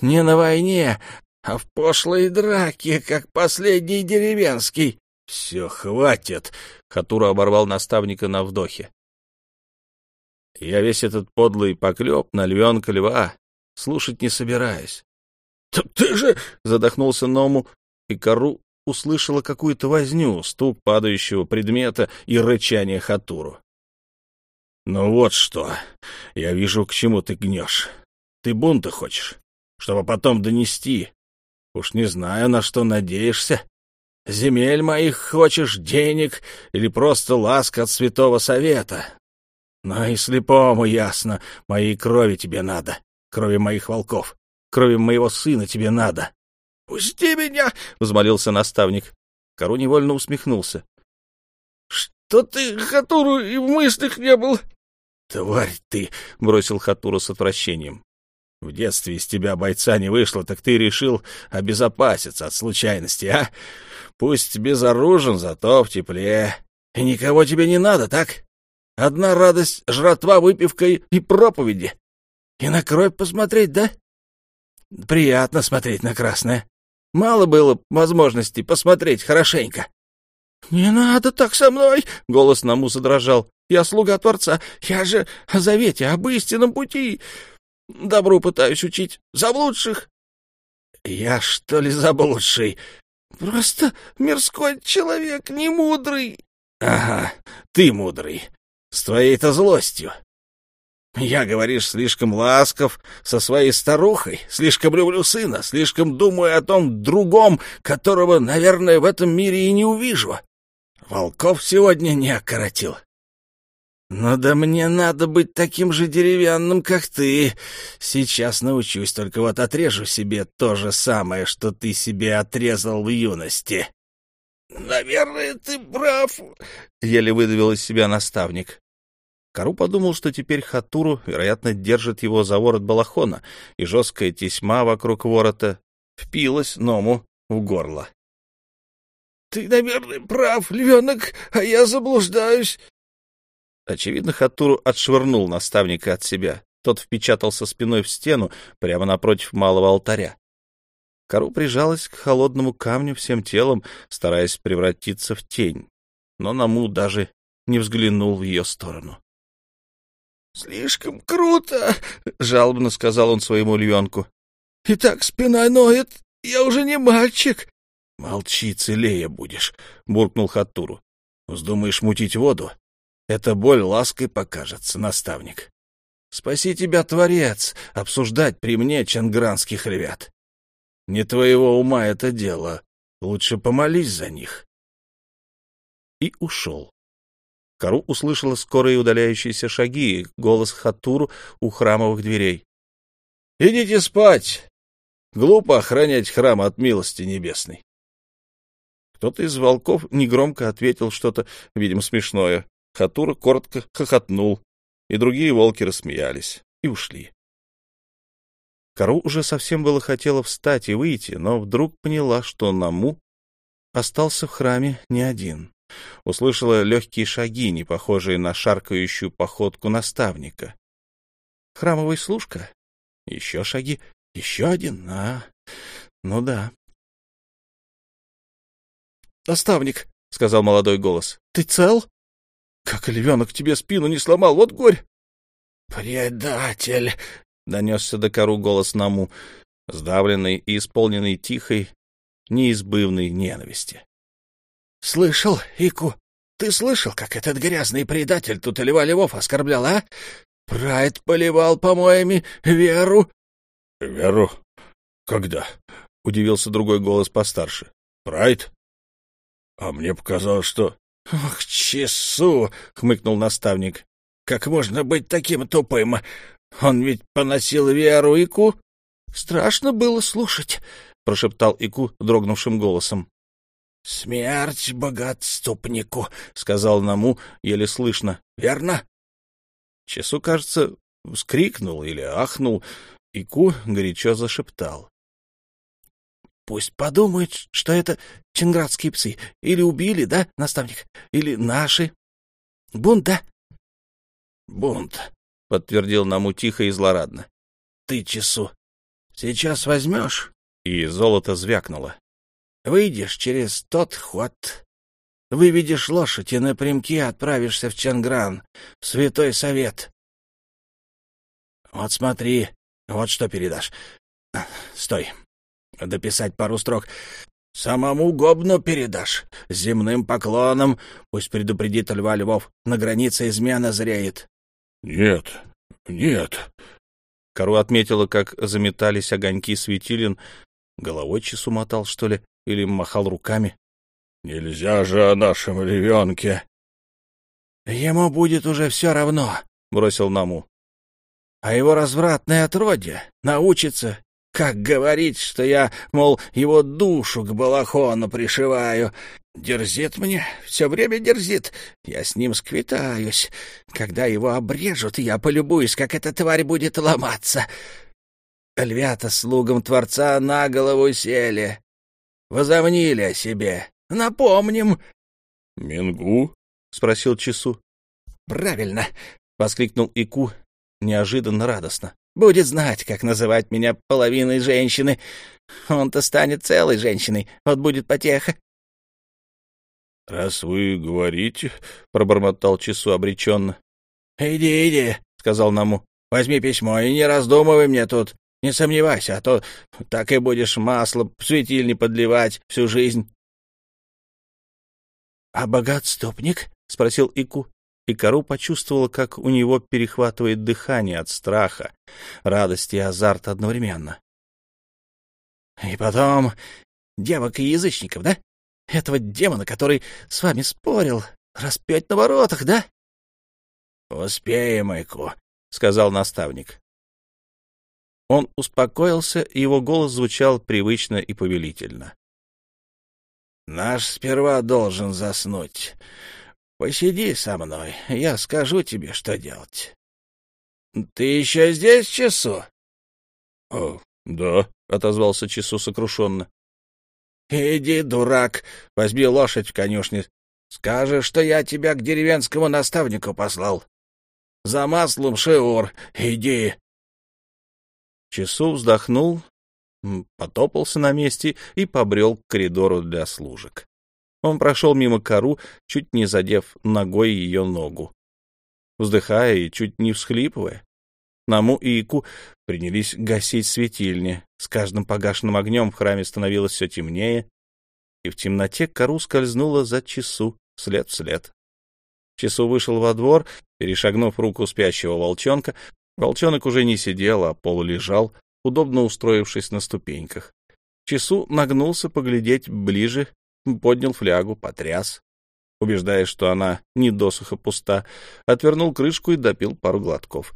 не на войне, а в пошлой драке, как последний деревенский. — Все, хватит! — Хатура оборвал наставника на вдохе. — Я весь этот подлый поклеп на львенка льва слушать не собираюсь. — ты же... — задохнулся Ному, и Кару услышала какую-то возню, стук падающего предмета и рычание Хатуру. — Ну вот что, я вижу, к чему ты гнешь. Ты бунта хочешь? чтобы потом донести. Уж не знаю, на что надеешься. Земель моих хочешь, денег или просто ласка от святого совета. Но и слепому ясно, моей крови тебе надо, крови моих волков, крови моего сына тебе надо. — Пусти меня! — взмолился наставник. Кору невольно усмехнулся. — Что ты, Хатуру, и в мыслях не был? — Тварь ты! — бросил Хатуру с отвращением. В детстве из тебя бойца не вышло, так ты решил обезопаситься от случайности, а? Пусть безоружен, зато в тепле. И никого тебе не надо, так? Одна радость — жратва, выпивка и проповеди. И на кровь посмотреть, да? Приятно смотреть на красное. Мало было возможности посмотреть хорошенько. — Не надо так со мной! — голос Намуса дрожал. — Я слуга Творца. Я же о завете, об истинном пути. Добру пытаюсь учить. Заблудших. Я, что ли, заблудший? Просто мирской человек, не мудрый. Ага, ты мудрый. С твоей-то злостью. Я, говоришь, слишком ласков со своей старухой, слишком люблю сына, слишком думаю о том другом, которого, наверное, в этом мире и не увижу. Волков сегодня не окоротил. «Ну да мне надо быть таким же деревянным, как ты. Сейчас научусь, только вот отрежу себе то же самое, что ты себе отрезал в юности». «Наверное, ты прав», — еле выдавил из себя наставник. Кару подумал, что теперь Хатуру, вероятно, держит его за ворот балахона, и жесткая тесьма вокруг ворота впилась Ному в горло. — Ты, наверное, прав, львенок, а я заблуждаюсь. Очевидно, Хатуру отшвырнул наставника от себя. Тот впечатался спиной в стену прямо напротив малого алтаря. Кару прижалась к холодному камню всем телом, стараясь превратиться в тень. Но Наму даже не взглянул в ее сторону. — Слишком круто! — жалобно сказал он своему львенку. — И так спина ноет. Я уже не мальчик. — Молчи, целее будешь, — буркнул Хаттуру. — Вздумаешь мутить воду? Эта боль лаской покажется, наставник. Спаси тебя, Творец, обсуждать при мне чангранских ребят. Не твоего ума это дело. Лучше помолись за них. И ушел. Кару услышала скорые удаляющиеся шаги и голос Хатуру у храмовых дверей. — Идите спать! Глупо охранять храм от милости небесной. Кто-то из волков негромко ответил что-то, видимо, смешное. Хатура коротко хохотнул, и другие волки рассмеялись и ушли. Кару уже совсем было хотела встать и выйти, но вдруг поняла, что Наму остался в храме не один. Услышала легкие шаги, не похожие на шаркающую походку наставника. Храмовый служка? Еще шаги? Еще один? А, ну да. «Наставник», — сказал молодой голос, — «ты цел?» Как львенок тебе спину не сломал, вот горь! — Предатель! — донесся до кору голос Наму, сдавленный и исполненный тихой, неизбывной ненависти. — Слышал, Ику? Ты слышал, как этот грязный предатель тут Льва Львов оскорблял, а? Прайд поливал помоями Веру. — Веру? Когда? — удивился другой голос постарше. — Прайд? А мне показалось, что... — Ох, чесу! — хмыкнул наставник. — Как можно быть таким тупым? Он ведь поносил веру Ику. — Страшно было слушать, — прошептал Ику дрогнувшим голосом. — Смерть богатступнику, — сказал Наму еле слышно. — Верно? Чесу, кажется, вскрикнул или ахнул. Ику горячо зашептал. Пусть подумают, что это чинградские псы. Или убили, да, наставник? Или наши? Бунт, да? — Бунт, — подтвердил Наму тихо и злорадно. — Ты, Чесу, сейчас возьмешь? И золото звякнуло. — Выйдешь через тот ход, выведешь лошадь и напрямки отправишься в Чангран, в Святой Совет. Вот смотри, вот что передашь. Стой, дописать пару строк. Самому Гобну передашь, земным поклоном. Пусть предупредит Льва Львов, на границе измена зреет. — Нет, нет. Кару отметила, как заметались огоньки светилин. Головой часу мотал, что ли, или махал руками. — Нельзя же о нашем ребенке. — Ему будет уже все равно, — бросил Наму. — А его развратное отродье научится как говорить, что я, мол, его душу к балахону пришиваю? Дерзит мне, все время дерзит. Я с ним сквитаюсь. Когда его обрежут, я полюбуюсь, как эта тварь будет ломаться. Львята слугам Творца на голову сели. Возомнили о себе. Напомним. — Мингу? — спросил Чесу. — Правильно, — воскликнул Ику неожиданно радостно. Будет знать, как называть меня половиной женщины. Он-то станет целой женщиной, вот будет потеха. — Раз вы говорите, — пробормотал Часу обреченно. — Иди, иди, — сказал Наму. — Возьми письмо и не раздумывай мне тут. Не сомневайся, а то так и будешь масло в светильни подливать всю жизнь. — А богатступник? — спросил Ику и Кару почувствовала, как у него перехватывает дыхание от страха, радости и азарта одновременно. — И потом девок и язычников, да? Этого демона, который с вами спорил, распять на воротах, да? — Успеем, Эйку, — сказал наставник. Он успокоился, и его голос звучал привычно и повелительно. — Наш сперва должен заснуть. Посиди со мной, я скажу тебе, что делать. — Ты еще здесь, Чесу? — О, да, — отозвался Чесу сокрушенно. — Иди, дурак, возьми лошадь в конюшне. Скажешь, что я тебя к деревенскому наставнику послал. За маслом Шиур, иди. Чесу вздохнул, потопался на месте и побрел к коридору для служек. Он прошел мимо кору, чуть не задев ногой ее ногу. Вздыхая и чуть не всхлипывая, Наму и Ику принялись гасить светильни. С каждым погашенным огнем в храме становилось все темнее. и в темноте кору скользнула за часу след в след. Часу вышел во двор, перешагнув руку спящего волчонка. Волчонок уже не сидел, а полулежал, удобно устроившись на ступеньках. Часу нагнулся поглядеть ближе, поднял флягу, потряс, убеждаясь, что она не досуха пуста, отвернул крышку и допил пару глотков.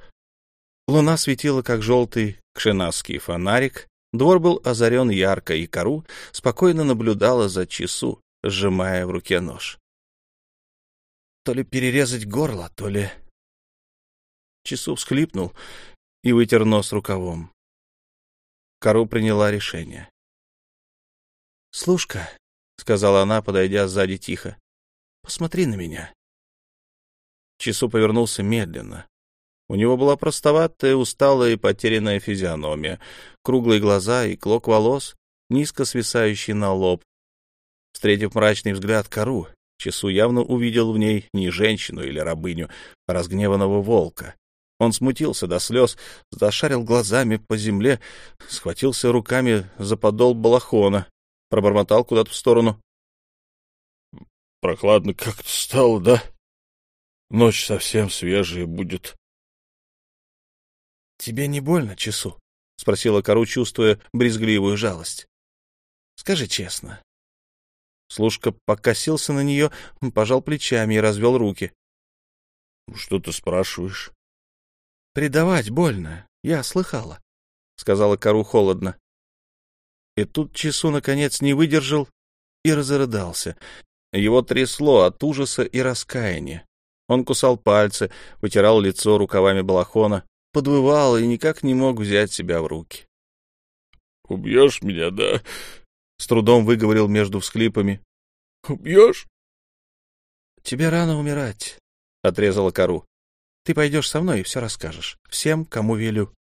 Луна светила, как желтый кшенасский фонарик, двор был озарен ярко, и кору спокойно наблюдала за часу, сжимая в руке нож. То ли перерезать горло, то ли... Часу всхлипнул и вытер нос рукавом. Кару приняла решение. — Слушка, — сказала она, подойдя сзади тихо, — посмотри на меня. Часу повернулся медленно. У него была простоватая, усталая и потерянная физиономия, круглые глаза и клок волос, низко свисающий на лоб. Встретив мрачный взгляд кору, Часу явно увидел в ней не женщину или рабыню, а разгневанного волка. Он смутился до слез, зашарил глазами по земле, схватился руками за подол балахона, пробормотал куда-то в сторону. — Прохладно как-то стало, да? Ночь совсем свежая будет. — Тебе не больно, Чесу? — спросила Кару, чувствуя брезгливую жалость. — Скажи честно. Слушка покосился на нее, пожал плечами и развел руки. — Что ты спрашиваешь? — Предавать больно, я слыхала, — сказала Кару холодно. И тут Чесу, наконец, не выдержал и разрыдался. Его трясло от ужаса и раскаяния. Он кусал пальцы, вытирал лицо рукавами балахона, подвывал и никак не мог взять себя в руки. — Убьешь меня, да? — с трудом выговорил между всхлипами. — Убьешь? — Тебе рано умирать, — отрезала Кару. — Ты пойдешь со мной и все расскажешь. Всем, кому велю.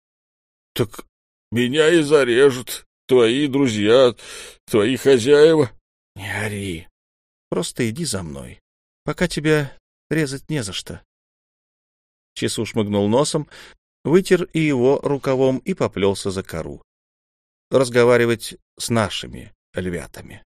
— Так меня и зарежут, твои друзья, твои хозяева. — Не ори. Просто иди за мной, пока тебя резать не за что. Чесу шмыгнул носом, вытер и его рукавом и поплелся за кору. Разговаривать с нашими львятами.